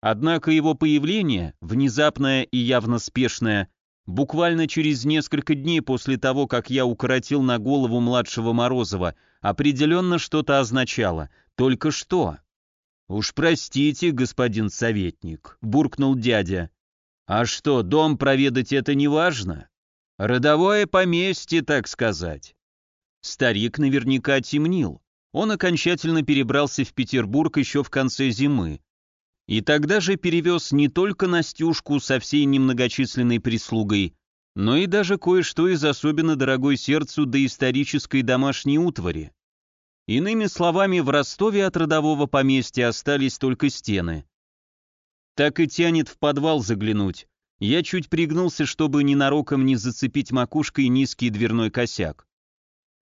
Speaker 1: однако его появление, внезапное и явно спешное, буквально через несколько дней после того, как я укоротил на голову младшего Морозова, определенно что-то означало. Только что? «Уж простите, господин советник», — буркнул дядя. «А что, дом проведать это не важно? Родовое поместье, так сказать». Старик наверняка темнил. Он окончательно перебрался в Петербург еще в конце зимы. И тогда же перевез не только Настюшку со всей немногочисленной прислугой, но и даже кое-что из особенно дорогой сердцу доисторической домашней утвари. Иными словами, в Ростове от родового поместья остались только стены. Так и тянет в подвал заглянуть. Я чуть пригнулся, чтобы ненароком не зацепить макушкой низкий дверной косяк.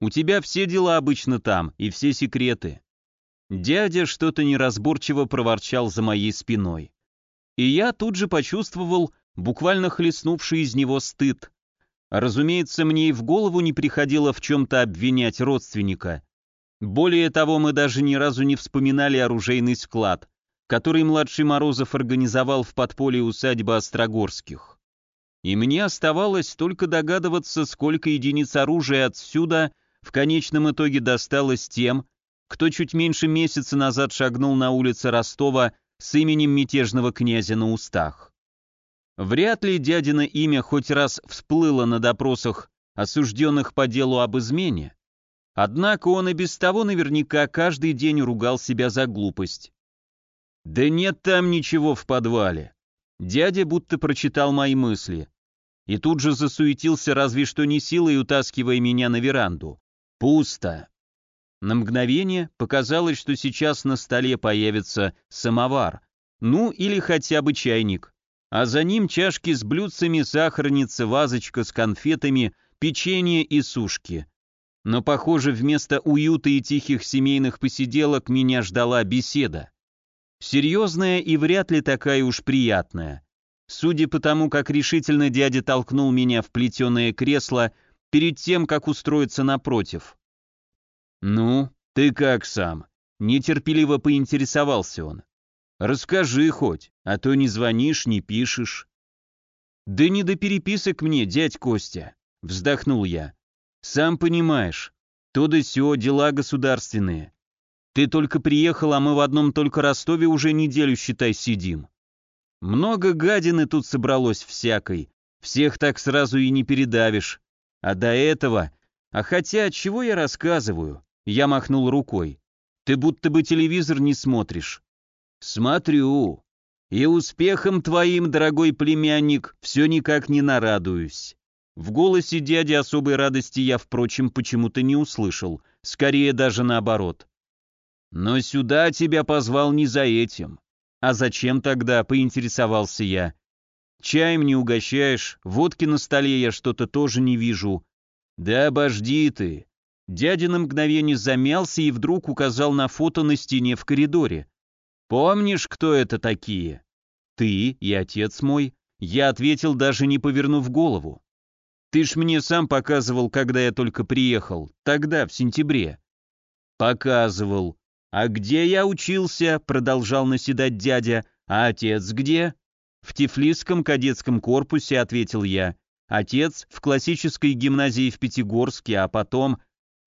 Speaker 1: У тебя все дела обычно там, и все секреты. Дядя что-то неразборчиво проворчал за моей спиной. И я тут же почувствовал буквально хлестнувший из него стыд. Разумеется, мне и в голову не приходило в чем-то обвинять родственника. Более того, мы даже ни разу не вспоминали оружейный склад, который младший Морозов организовал в подполье усадьбы Острогорских. И мне оставалось только догадываться, сколько единиц оружия отсюда в конечном итоге досталось тем, кто чуть меньше месяца назад шагнул на улицы Ростова с именем мятежного князя на устах. Вряд ли дядина имя хоть раз всплыло на допросах осужденных по делу об измене, Однако он и без того наверняка каждый день ругал себя за глупость. «Да нет там ничего в подвале». Дядя будто прочитал мои мысли. И тут же засуетился разве что не силой, утаскивая меня на веранду. Пусто. На мгновение показалось, что сейчас на столе появится самовар, ну или хотя бы чайник, а за ним чашки с блюдцами, сахарница, вазочка с конфетами, печенье и сушки. Но, похоже, вместо уюта и тихих семейных посиделок меня ждала беседа. Серьезная и вряд ли такая уж приятная. Судя по тому, как решительно дядя толкнул меня в плетеное кресло перед тем, как устроиться напротив. «Ну, ты как сам?» — нетерпеливо поинтересовался он. «Расскажи хоть, а то не звонишь, не пишешь». «Да не до переписок мне, дядь Костя», — вздохнул я. «Сам понимаешь, то да сё, дела государственные. Ты только приехал, а мы в одном только Ростове уже неделю, считай, сидим. Много гадины тут собралось всякой, всех так сразу и не передавишь. А до этого... А хотя, чего я рассказываю? Я махнул рукой. Ты будто бы телевизор не смотришь. Смотрю. И успехом твоим, дорогой племянник, все никак не нарадуюсь. В голосе дяди особой радости я, впрочем, почему-то не услышал, скорее даже наоборот. Но сюда тебя позвал не за этим. А зачем тогда, поинтересовался я. Чаем не угощаешь, водки на столе я что-то тоже не вижу. Да обожди ты. Дядя на мгновение замялся и вдруг указал на фото на стене в коридоре. Помнишь, кто это такие? Ты и отец мой. Я ответил, даже не повернув голову. Ты ж мне сам показывал, когда я только приехал, тогда, в сентябре. Показывал. А где я учился, продолжал наседать дядя, а отец где? В Тифлисском кадетском корпусе, ответил я. Отец в классической гимназии в Пятигорске, а потом...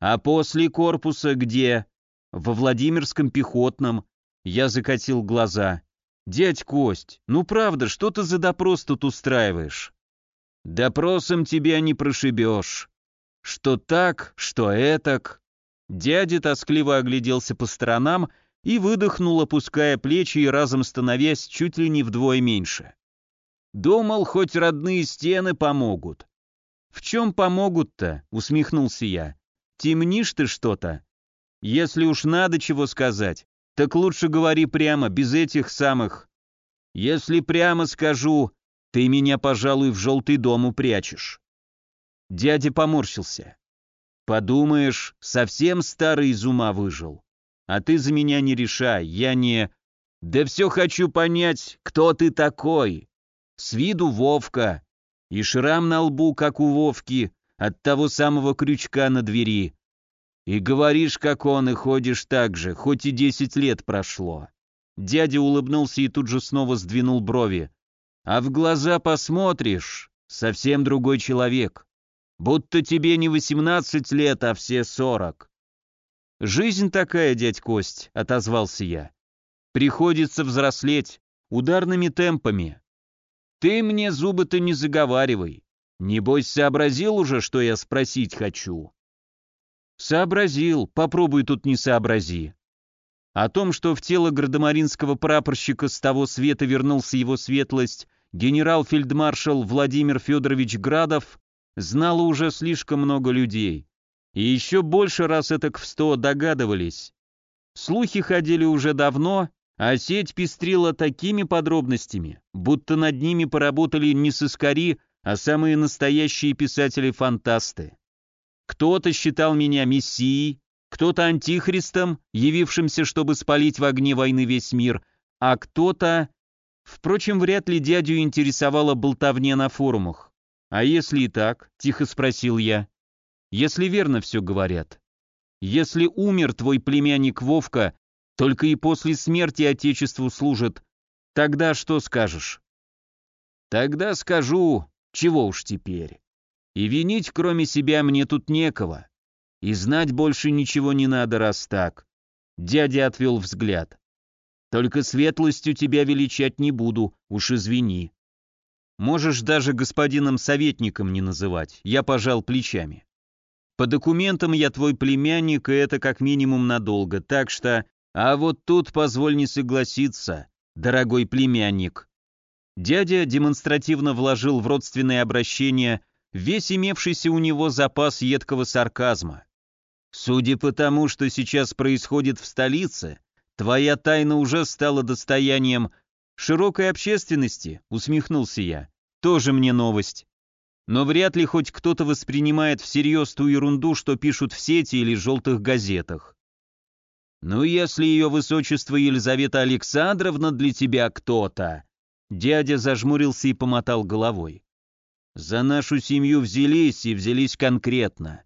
Speaker 1: А после корпуса где? Во Владимирском пехотном. Я закатил глаза. «Дядь Кость, ну правда, что ты за допрос тут устраиваешь?» Допросом тебя не прошибешь. Что так, что этак. Дядя тоскливо огляделся по сторонам и выдохнул, опуская плечи и разом становясь чуть ли не вдвое меньше. Думал, хоть родные стены помогут. В чем помогут-то? Усмехнулся я. Темнишь ты что-то? Если уж надо чего сказать, так лучше говори прямо, без этих самых. Если прямо скажу, ты меня, пожалуй, в желтый дом упрячешь. Дядя поморщился. Подумаешь, совсем старый из ума выжил. А ты за меня не решай, я не... Да все хочу понять, кто ты такой. С виду Вовка. И шрам на лбу, как у Вовки, от того самого крючка на двери. И говоришь, как он, и ходишь так же, хоть и десять лет прошло. Дядя улыбнулся и тут же снова сдвинул брови а в глаза посмотришь, совсем другой человек. Будто тебе не 18 лет, а все 40. Жизнь такая, дядь Кость, отозвался я. Приходится взрослеть ударными темпами. Ты мне зубы-то не заговаривай. Небось, сообразил уже, что я спросить хочу. Сообразил, попробуй тут не сообрази. О том, что в тело градомаринского прапорщика с того света вернулся его светлость генерал-фельдмаршал Владимир Федорович Градов знало уже слишком много людей. И еще больше раз это в сто догадывались. Слухи ходили уже давно, а сеть пестрила такими подробностями, будто над ними поработали не сыскари, а самые настоящие писатели-фантасты. Кто-то считал меня мессией, кто-то антихристом, явившимся, чтобы спалить в огне войны весь мир, а кто-то Впрочем, вряд ли дядю интересовала болтовня на форумах. «А если и так?» — тихо спросил я. «Если верно все говорят. Если умер твой племянник Вовка, только и после смерти Отечеству служит, тогда что скажешь?» «Тогда скажу, чего уж теперь. И винить кроме себя мне тут некого. И знать больше ничего не надо, раз так». Дядя отвел взгляд. Только светлостью тебя величать не буду, уж извини. Можешь даже господином советником не называть, я пожал плечами. По документам я твой племянник, и это как минимум надолго, так что... А вот тут позволь не согласиться, дорогой племянник. Дядя демонстративно вложил в родственное обращение весь имевшийся у него запас едкого сарказма. Судя по тому, что сейчас происходит в столице, Твоя тайна уже стала достоянием широкой общественности, усмехнулся я. Тоже мне новость. но вряд ли хоть кто-то воспринимает всерьез ту ерунду, что пишут в сети или желтых газетах. «Ну, если ее высочество Елизавета Александровна для тебя кто-то...» Дядя зажмурился и помотал головой. «За нашу семью взялись и взялись конкретно.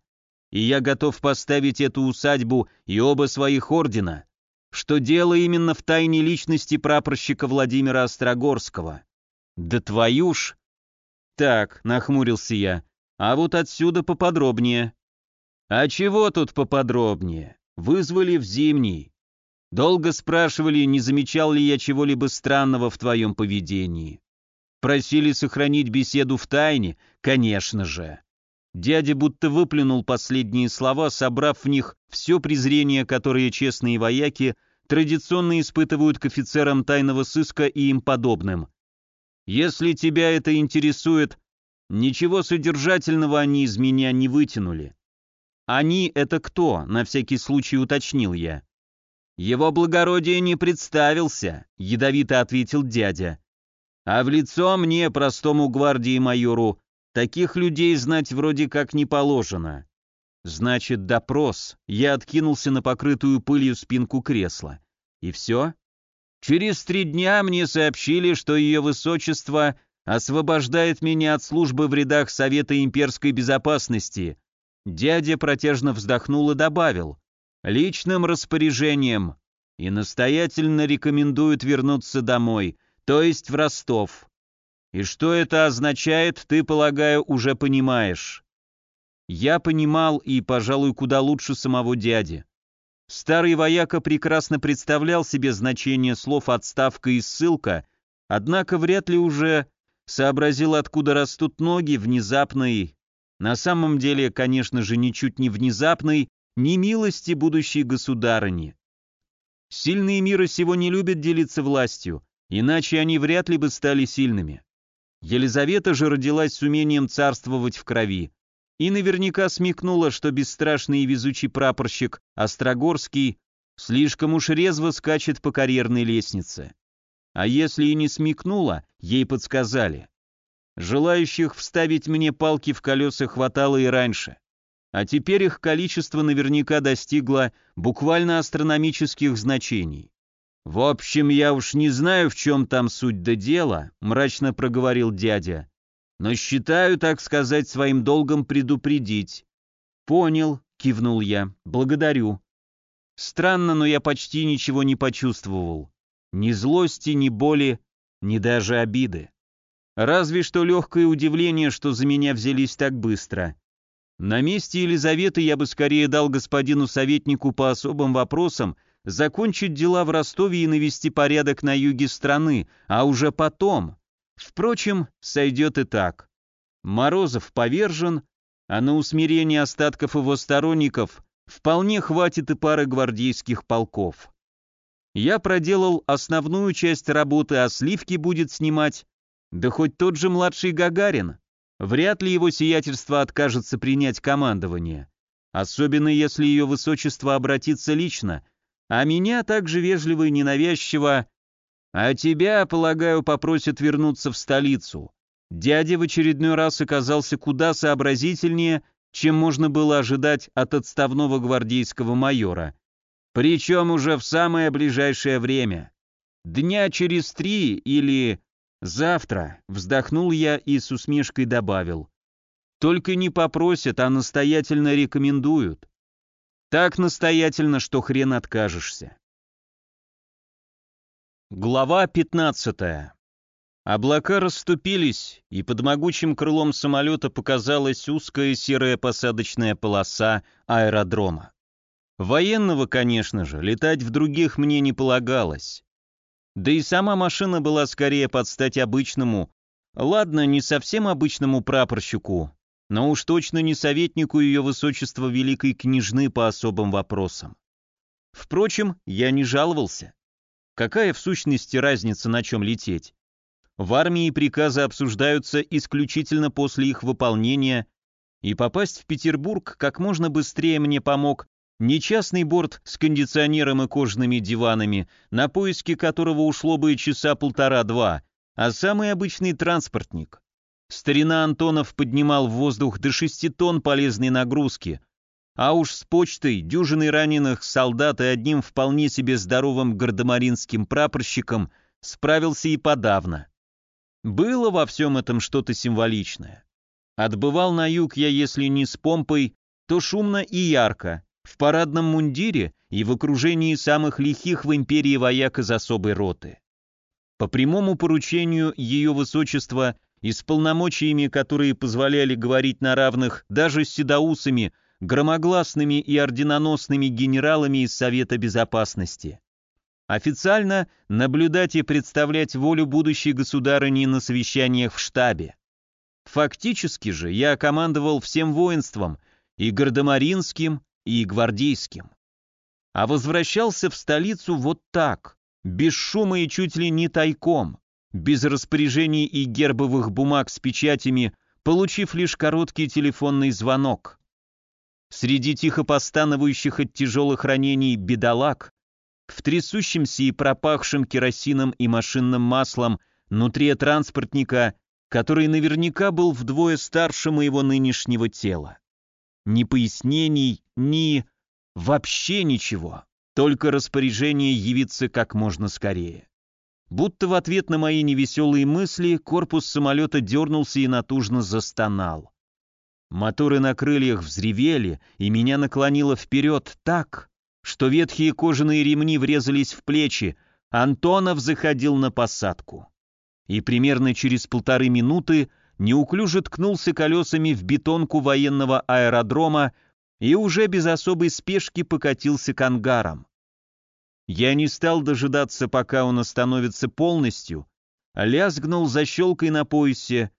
Speaker 1: И я готов поставить эту усадьбу и оба своих ордена, что дело именно в тайне личности прапорщика Владимира Острогорского. Да твою ж...» «Так», — нахмурился я, — «а вот отсюда поподробнее». «А чего тут поподробнее?» Вызвали в зимний. Долго спрашивали, не замечал ли я чего-либо странного в твоем поведении. Просили сохранить беседу в тайне, конечно же. Дядя будто выплюнул последние слова, собрав в них все презрение, которое честные вояки традиционно испытывают к офицерам тайного сыска и им подобным. Если тебя это интересует, ничего содержательного они из меня не вытянули. «Они — это кто?» — на всякий случай уточнил я. «Его благородие не представился», — ядовито ответил дядя. «А в лицо мне, простому гвардии майору, таких людей знать вроде как не положено». «Значит, допрос». Я откинулся на покрытую пылью спинку кресла. «И все?» «Через три дня мне сообщили, что ее высочество освобождает меня от службы в рядах Совета имперской безопасности», Дядя протяжно вздохнул и добавил, личным распоряжением, и настоятельно рекомендует вернуться домой, то есть в Ростов. И что это означает, ты, полагаю, уже понимаешь. Я понимал и, пожалуй, куда лучше самого дяди. Старый вояка прекрасно представлял себе значение слов «отставка» и «ссылка», однако вряд ли уже сообразил, откуда растут ноги внезапной на самом деле, конечно же, ничуть не внезапной, ни милости будущей государыни. Сильные мира сего не любят делиться властью, иначе они вряд ли бы стали сильными. Елизавета же родилась с умением царствовать в крови, и наверняка смекнула, что бесстрашный и везучий прапорщик Острогорский слишком уж резво скачет по карьерной лестнице. А если и не смекнула, ей подсказали. Желающих вставить мне палки в колеса хватало и раньше. А теперь их количество наверняка достигло буквально астрономических значений. «В общем, я уж не знаю, в чем там суть до дела», — мрачно проговорил дядя. «Но считаю, так сказать, своим долгом предупредить». «Понял», — кивнул я, — «благодарю». Странно, но я почти ничего не почувствовал. Ни злости, ни боли, ни даже обиды. Разве что легкое удивление, что за меня взялись так быстро. На месте Елизаветы я бы скорее дал господину советнику по особым вопросам закончить дела в Ростове и навести порядок на юге страны, а уже потом. Впрочем, сойдет и так. Морозов повержен, а на усмирение остатков его сторонников вполне хватит и пары гвардейских полков. Я проделал основную часть работы, а сливки будет снимать да хоть тот же младший Гагарин. Вряд ли его сиятельство откажется принять командование. Особенно если ее высочество обратится лично, а меня также вежливо и ненавязчиво «А тебя, полагаю, попросят вернуться в столицу». Дядя в очередной раз оказался куда сообразительнее, чем можно было ожидать от отставного гвардейского майора. Причем уже в самое ближайшее время. Дня через три или «Завтра», — вздохнул я и с усмешкой добавил. «Только не попросят, а настоятельно рекомендуют. Так настоятельно, что хрен откажешься». Глава 15. Облака расступились, и под могучим крылом самолета показалась узкая серая посадочная полоса аэродрома. Военного, конечно же, летать в других мне не полагалось. Да и сама машина была скорее под стать обычному, ладно, не совсем обычному прапорщику, но уж точно не советнику ее высочества великой княжны по особым вопросам. Впрочем, я не жаловался. Какая в сущности разница, на чем лететь? В армии приказы обсуждаются исключительно после их выполнения, и попасть в Петербург как можно быстрее мне помог не частный борт с кондиционером и кожаными диванами, на поиски которого ушло бы часа полтора-два, а самый обычный транспортник. Старина Антонов поднимал в воздух до 6 тонн полезной нагрузки, а уж с почтой, дюжиной раненых солдат и одним вполне себе здоровым гардемаринским прапорщиком справился и подавно. Было во всем этом что-то символичное. Отбывал на юг я, если не с помпой, то шумно и ярко, в парадном мундире и в окружении самых лихих в империи вояк из особой роты. По прямому поручению ее высочества и с полномочиями, которые позволяли говорить на равных даже с седоусами, громогласными и орденоносными генералами из Совета Безопасности. Официально наблюдать и представлять волю будущей государыни на совещаниях в штабе. Фактически же я командовал всем воинством, и гардемаринским, и гвардейским. А возвращался в столицу вот так, без шума и чуть ли не тайком, без распоряжений и гербовых бумаг с печатями, получив лишь короткий телефонный звонок. Среди тихо постановающих от тяжелых ранений бедолаг, в трясущемся и пропахшем керосином и машинным маслом внутри транспортника, который наверняка был вдвое старше моего нынешнего тела. Ни пояснений, ни... вообще ничего. Только распоряжение явиться как можно скорее. Будто в ответ на мои невеселые мысли корпус самолета дернулся и натужно застонал. Моторы на крыльях взревели, и меня наклонило вперед так, что ветхие кожаные ремни врезались в плечи, Антонов заходил на посадку. И примерно через полторы минуты неуклюже ткнулся колесами в бетонку военного аэродрома и уже без особой спешки покатился к ангарам. Я не стал дожидаться, пока он остановится полностью, а лязгнул защелкой на поясе,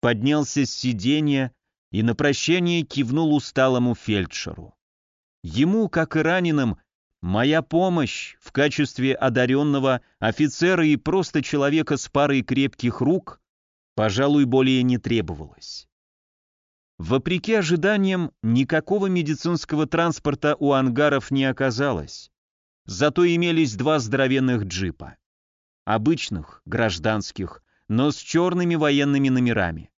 Speaker 1: поднялся с сиденья и на прощание кивнул усталому фельдшеру. Ему, как и раненым, моя помощь в качестве одаренного офицера и просто человека с парой крепких рук пожалуй, более не требовалось. Вопреки ожиданиям, никакого медицинского транспорта у ангаров не оказалось. Зато имелись два здоровенных джипа. Обычных, гражданских, но с черными военными номерами.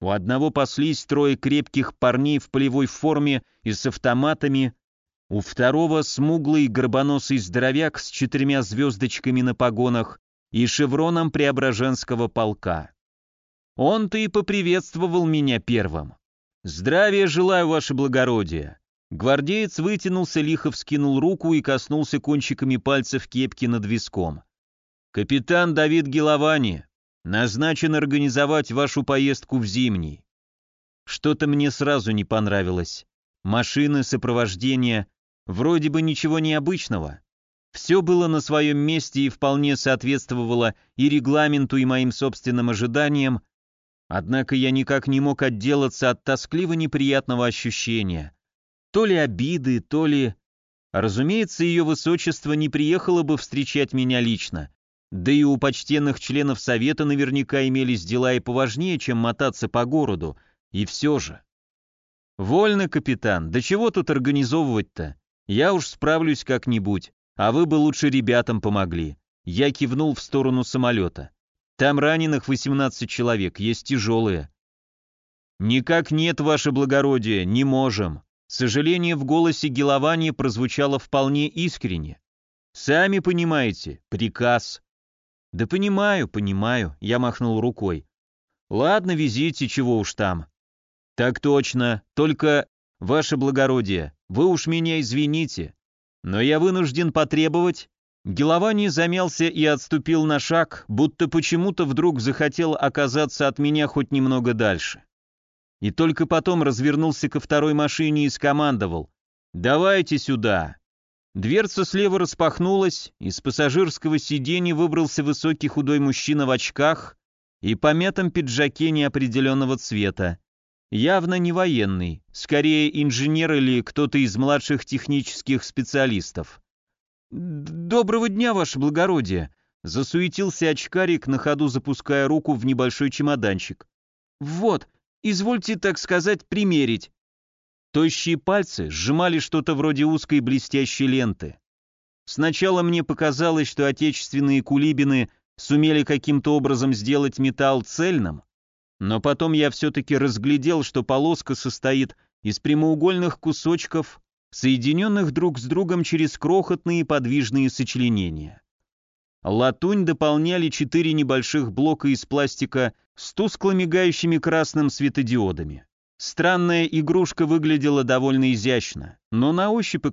Speaker 1: У одного паслись трое крепких парней в полевой форме и с автоматами, у второго смуглый горбоносый здоровяк с четырьмя звездочками на погонах и шевроном Преображенского полка. Он-то и поприветствовал меня первым. «Здравия желаю, ваше благородие!» Гвардеец вытянулся, лихо вскинул руку и коснулся кончиками пальцев кепки над виском. «Капитан Давид Геловани, назначен организовать вашу поездку в Зимний». Что-то мне сразу не понравилось. Машины, сопровождение, вроде бы ничего необычного. Все было на своем месте и вполне соответствовало и регламенту, и моим собственным ожиданиям, Однако я никак не мог отделаться от тоскливо неприятного ощущения. То ли обиды, то ли... Разумеется, ее высочество не приехало бы встречать меня лично. Да и у почтенных членов совета наверняка имелись дела и поважнее, чем мотаться по городу. И все же. «Вольно, капитан, да чего тут организовывать-то? Я уж справлюсь как-нибудь, а вы бы лучше ребятам помогли». Я кивнул в сторону самолета. Там раненых 18 человек, есть тяжелые. Никак нет, ваше благородие, не можем. Сожаление в голосе Геловани прозвучало вполне искренне. Сами понимаете, приказ. Да понимаю, понимаю, я махнул рукой. Ладно, везите, чего уж там. Так точно, только, ваше благородие, вы уж меня извините, но я вынужден потребовать, Геловани замялся и отступил на шаг, будто почему-то вдруг захотел оказаться от меня хоть немного дальше. И только потом развернулся ко второй машине и скомандовал «Давайте сюда». Дверца слева распахнулась, из пассажирского сиденья выбрался высокий худой мужчина в очках и помятом пиджаке неопределенного цвета. Явно не военный, скорее инженер или кто-то из младших технических специалистов. «Доброго дня, ваше благородие!» Засуетился очкарик, на ходу запуская руку в небольшой чемоданчик. «Вот, извольте, так сказать, примерить». Тощие пальцы сжимали что-то вроде узкой блестящей ленты. Сначала мне показалось, что отечественные кулибины сумели каким-то образом сделать металл цельным, Но потом я все-таки разглядел, что полоска состоит из прямоугольных кусочков, соединенных друг с другом через крохотные подвижные сочленения. Латунь дополняли четыре небольших блока из пластика с тускло мигающими красным светодиодами. Странная игрушка выглядела довольно изящно, но на ощупь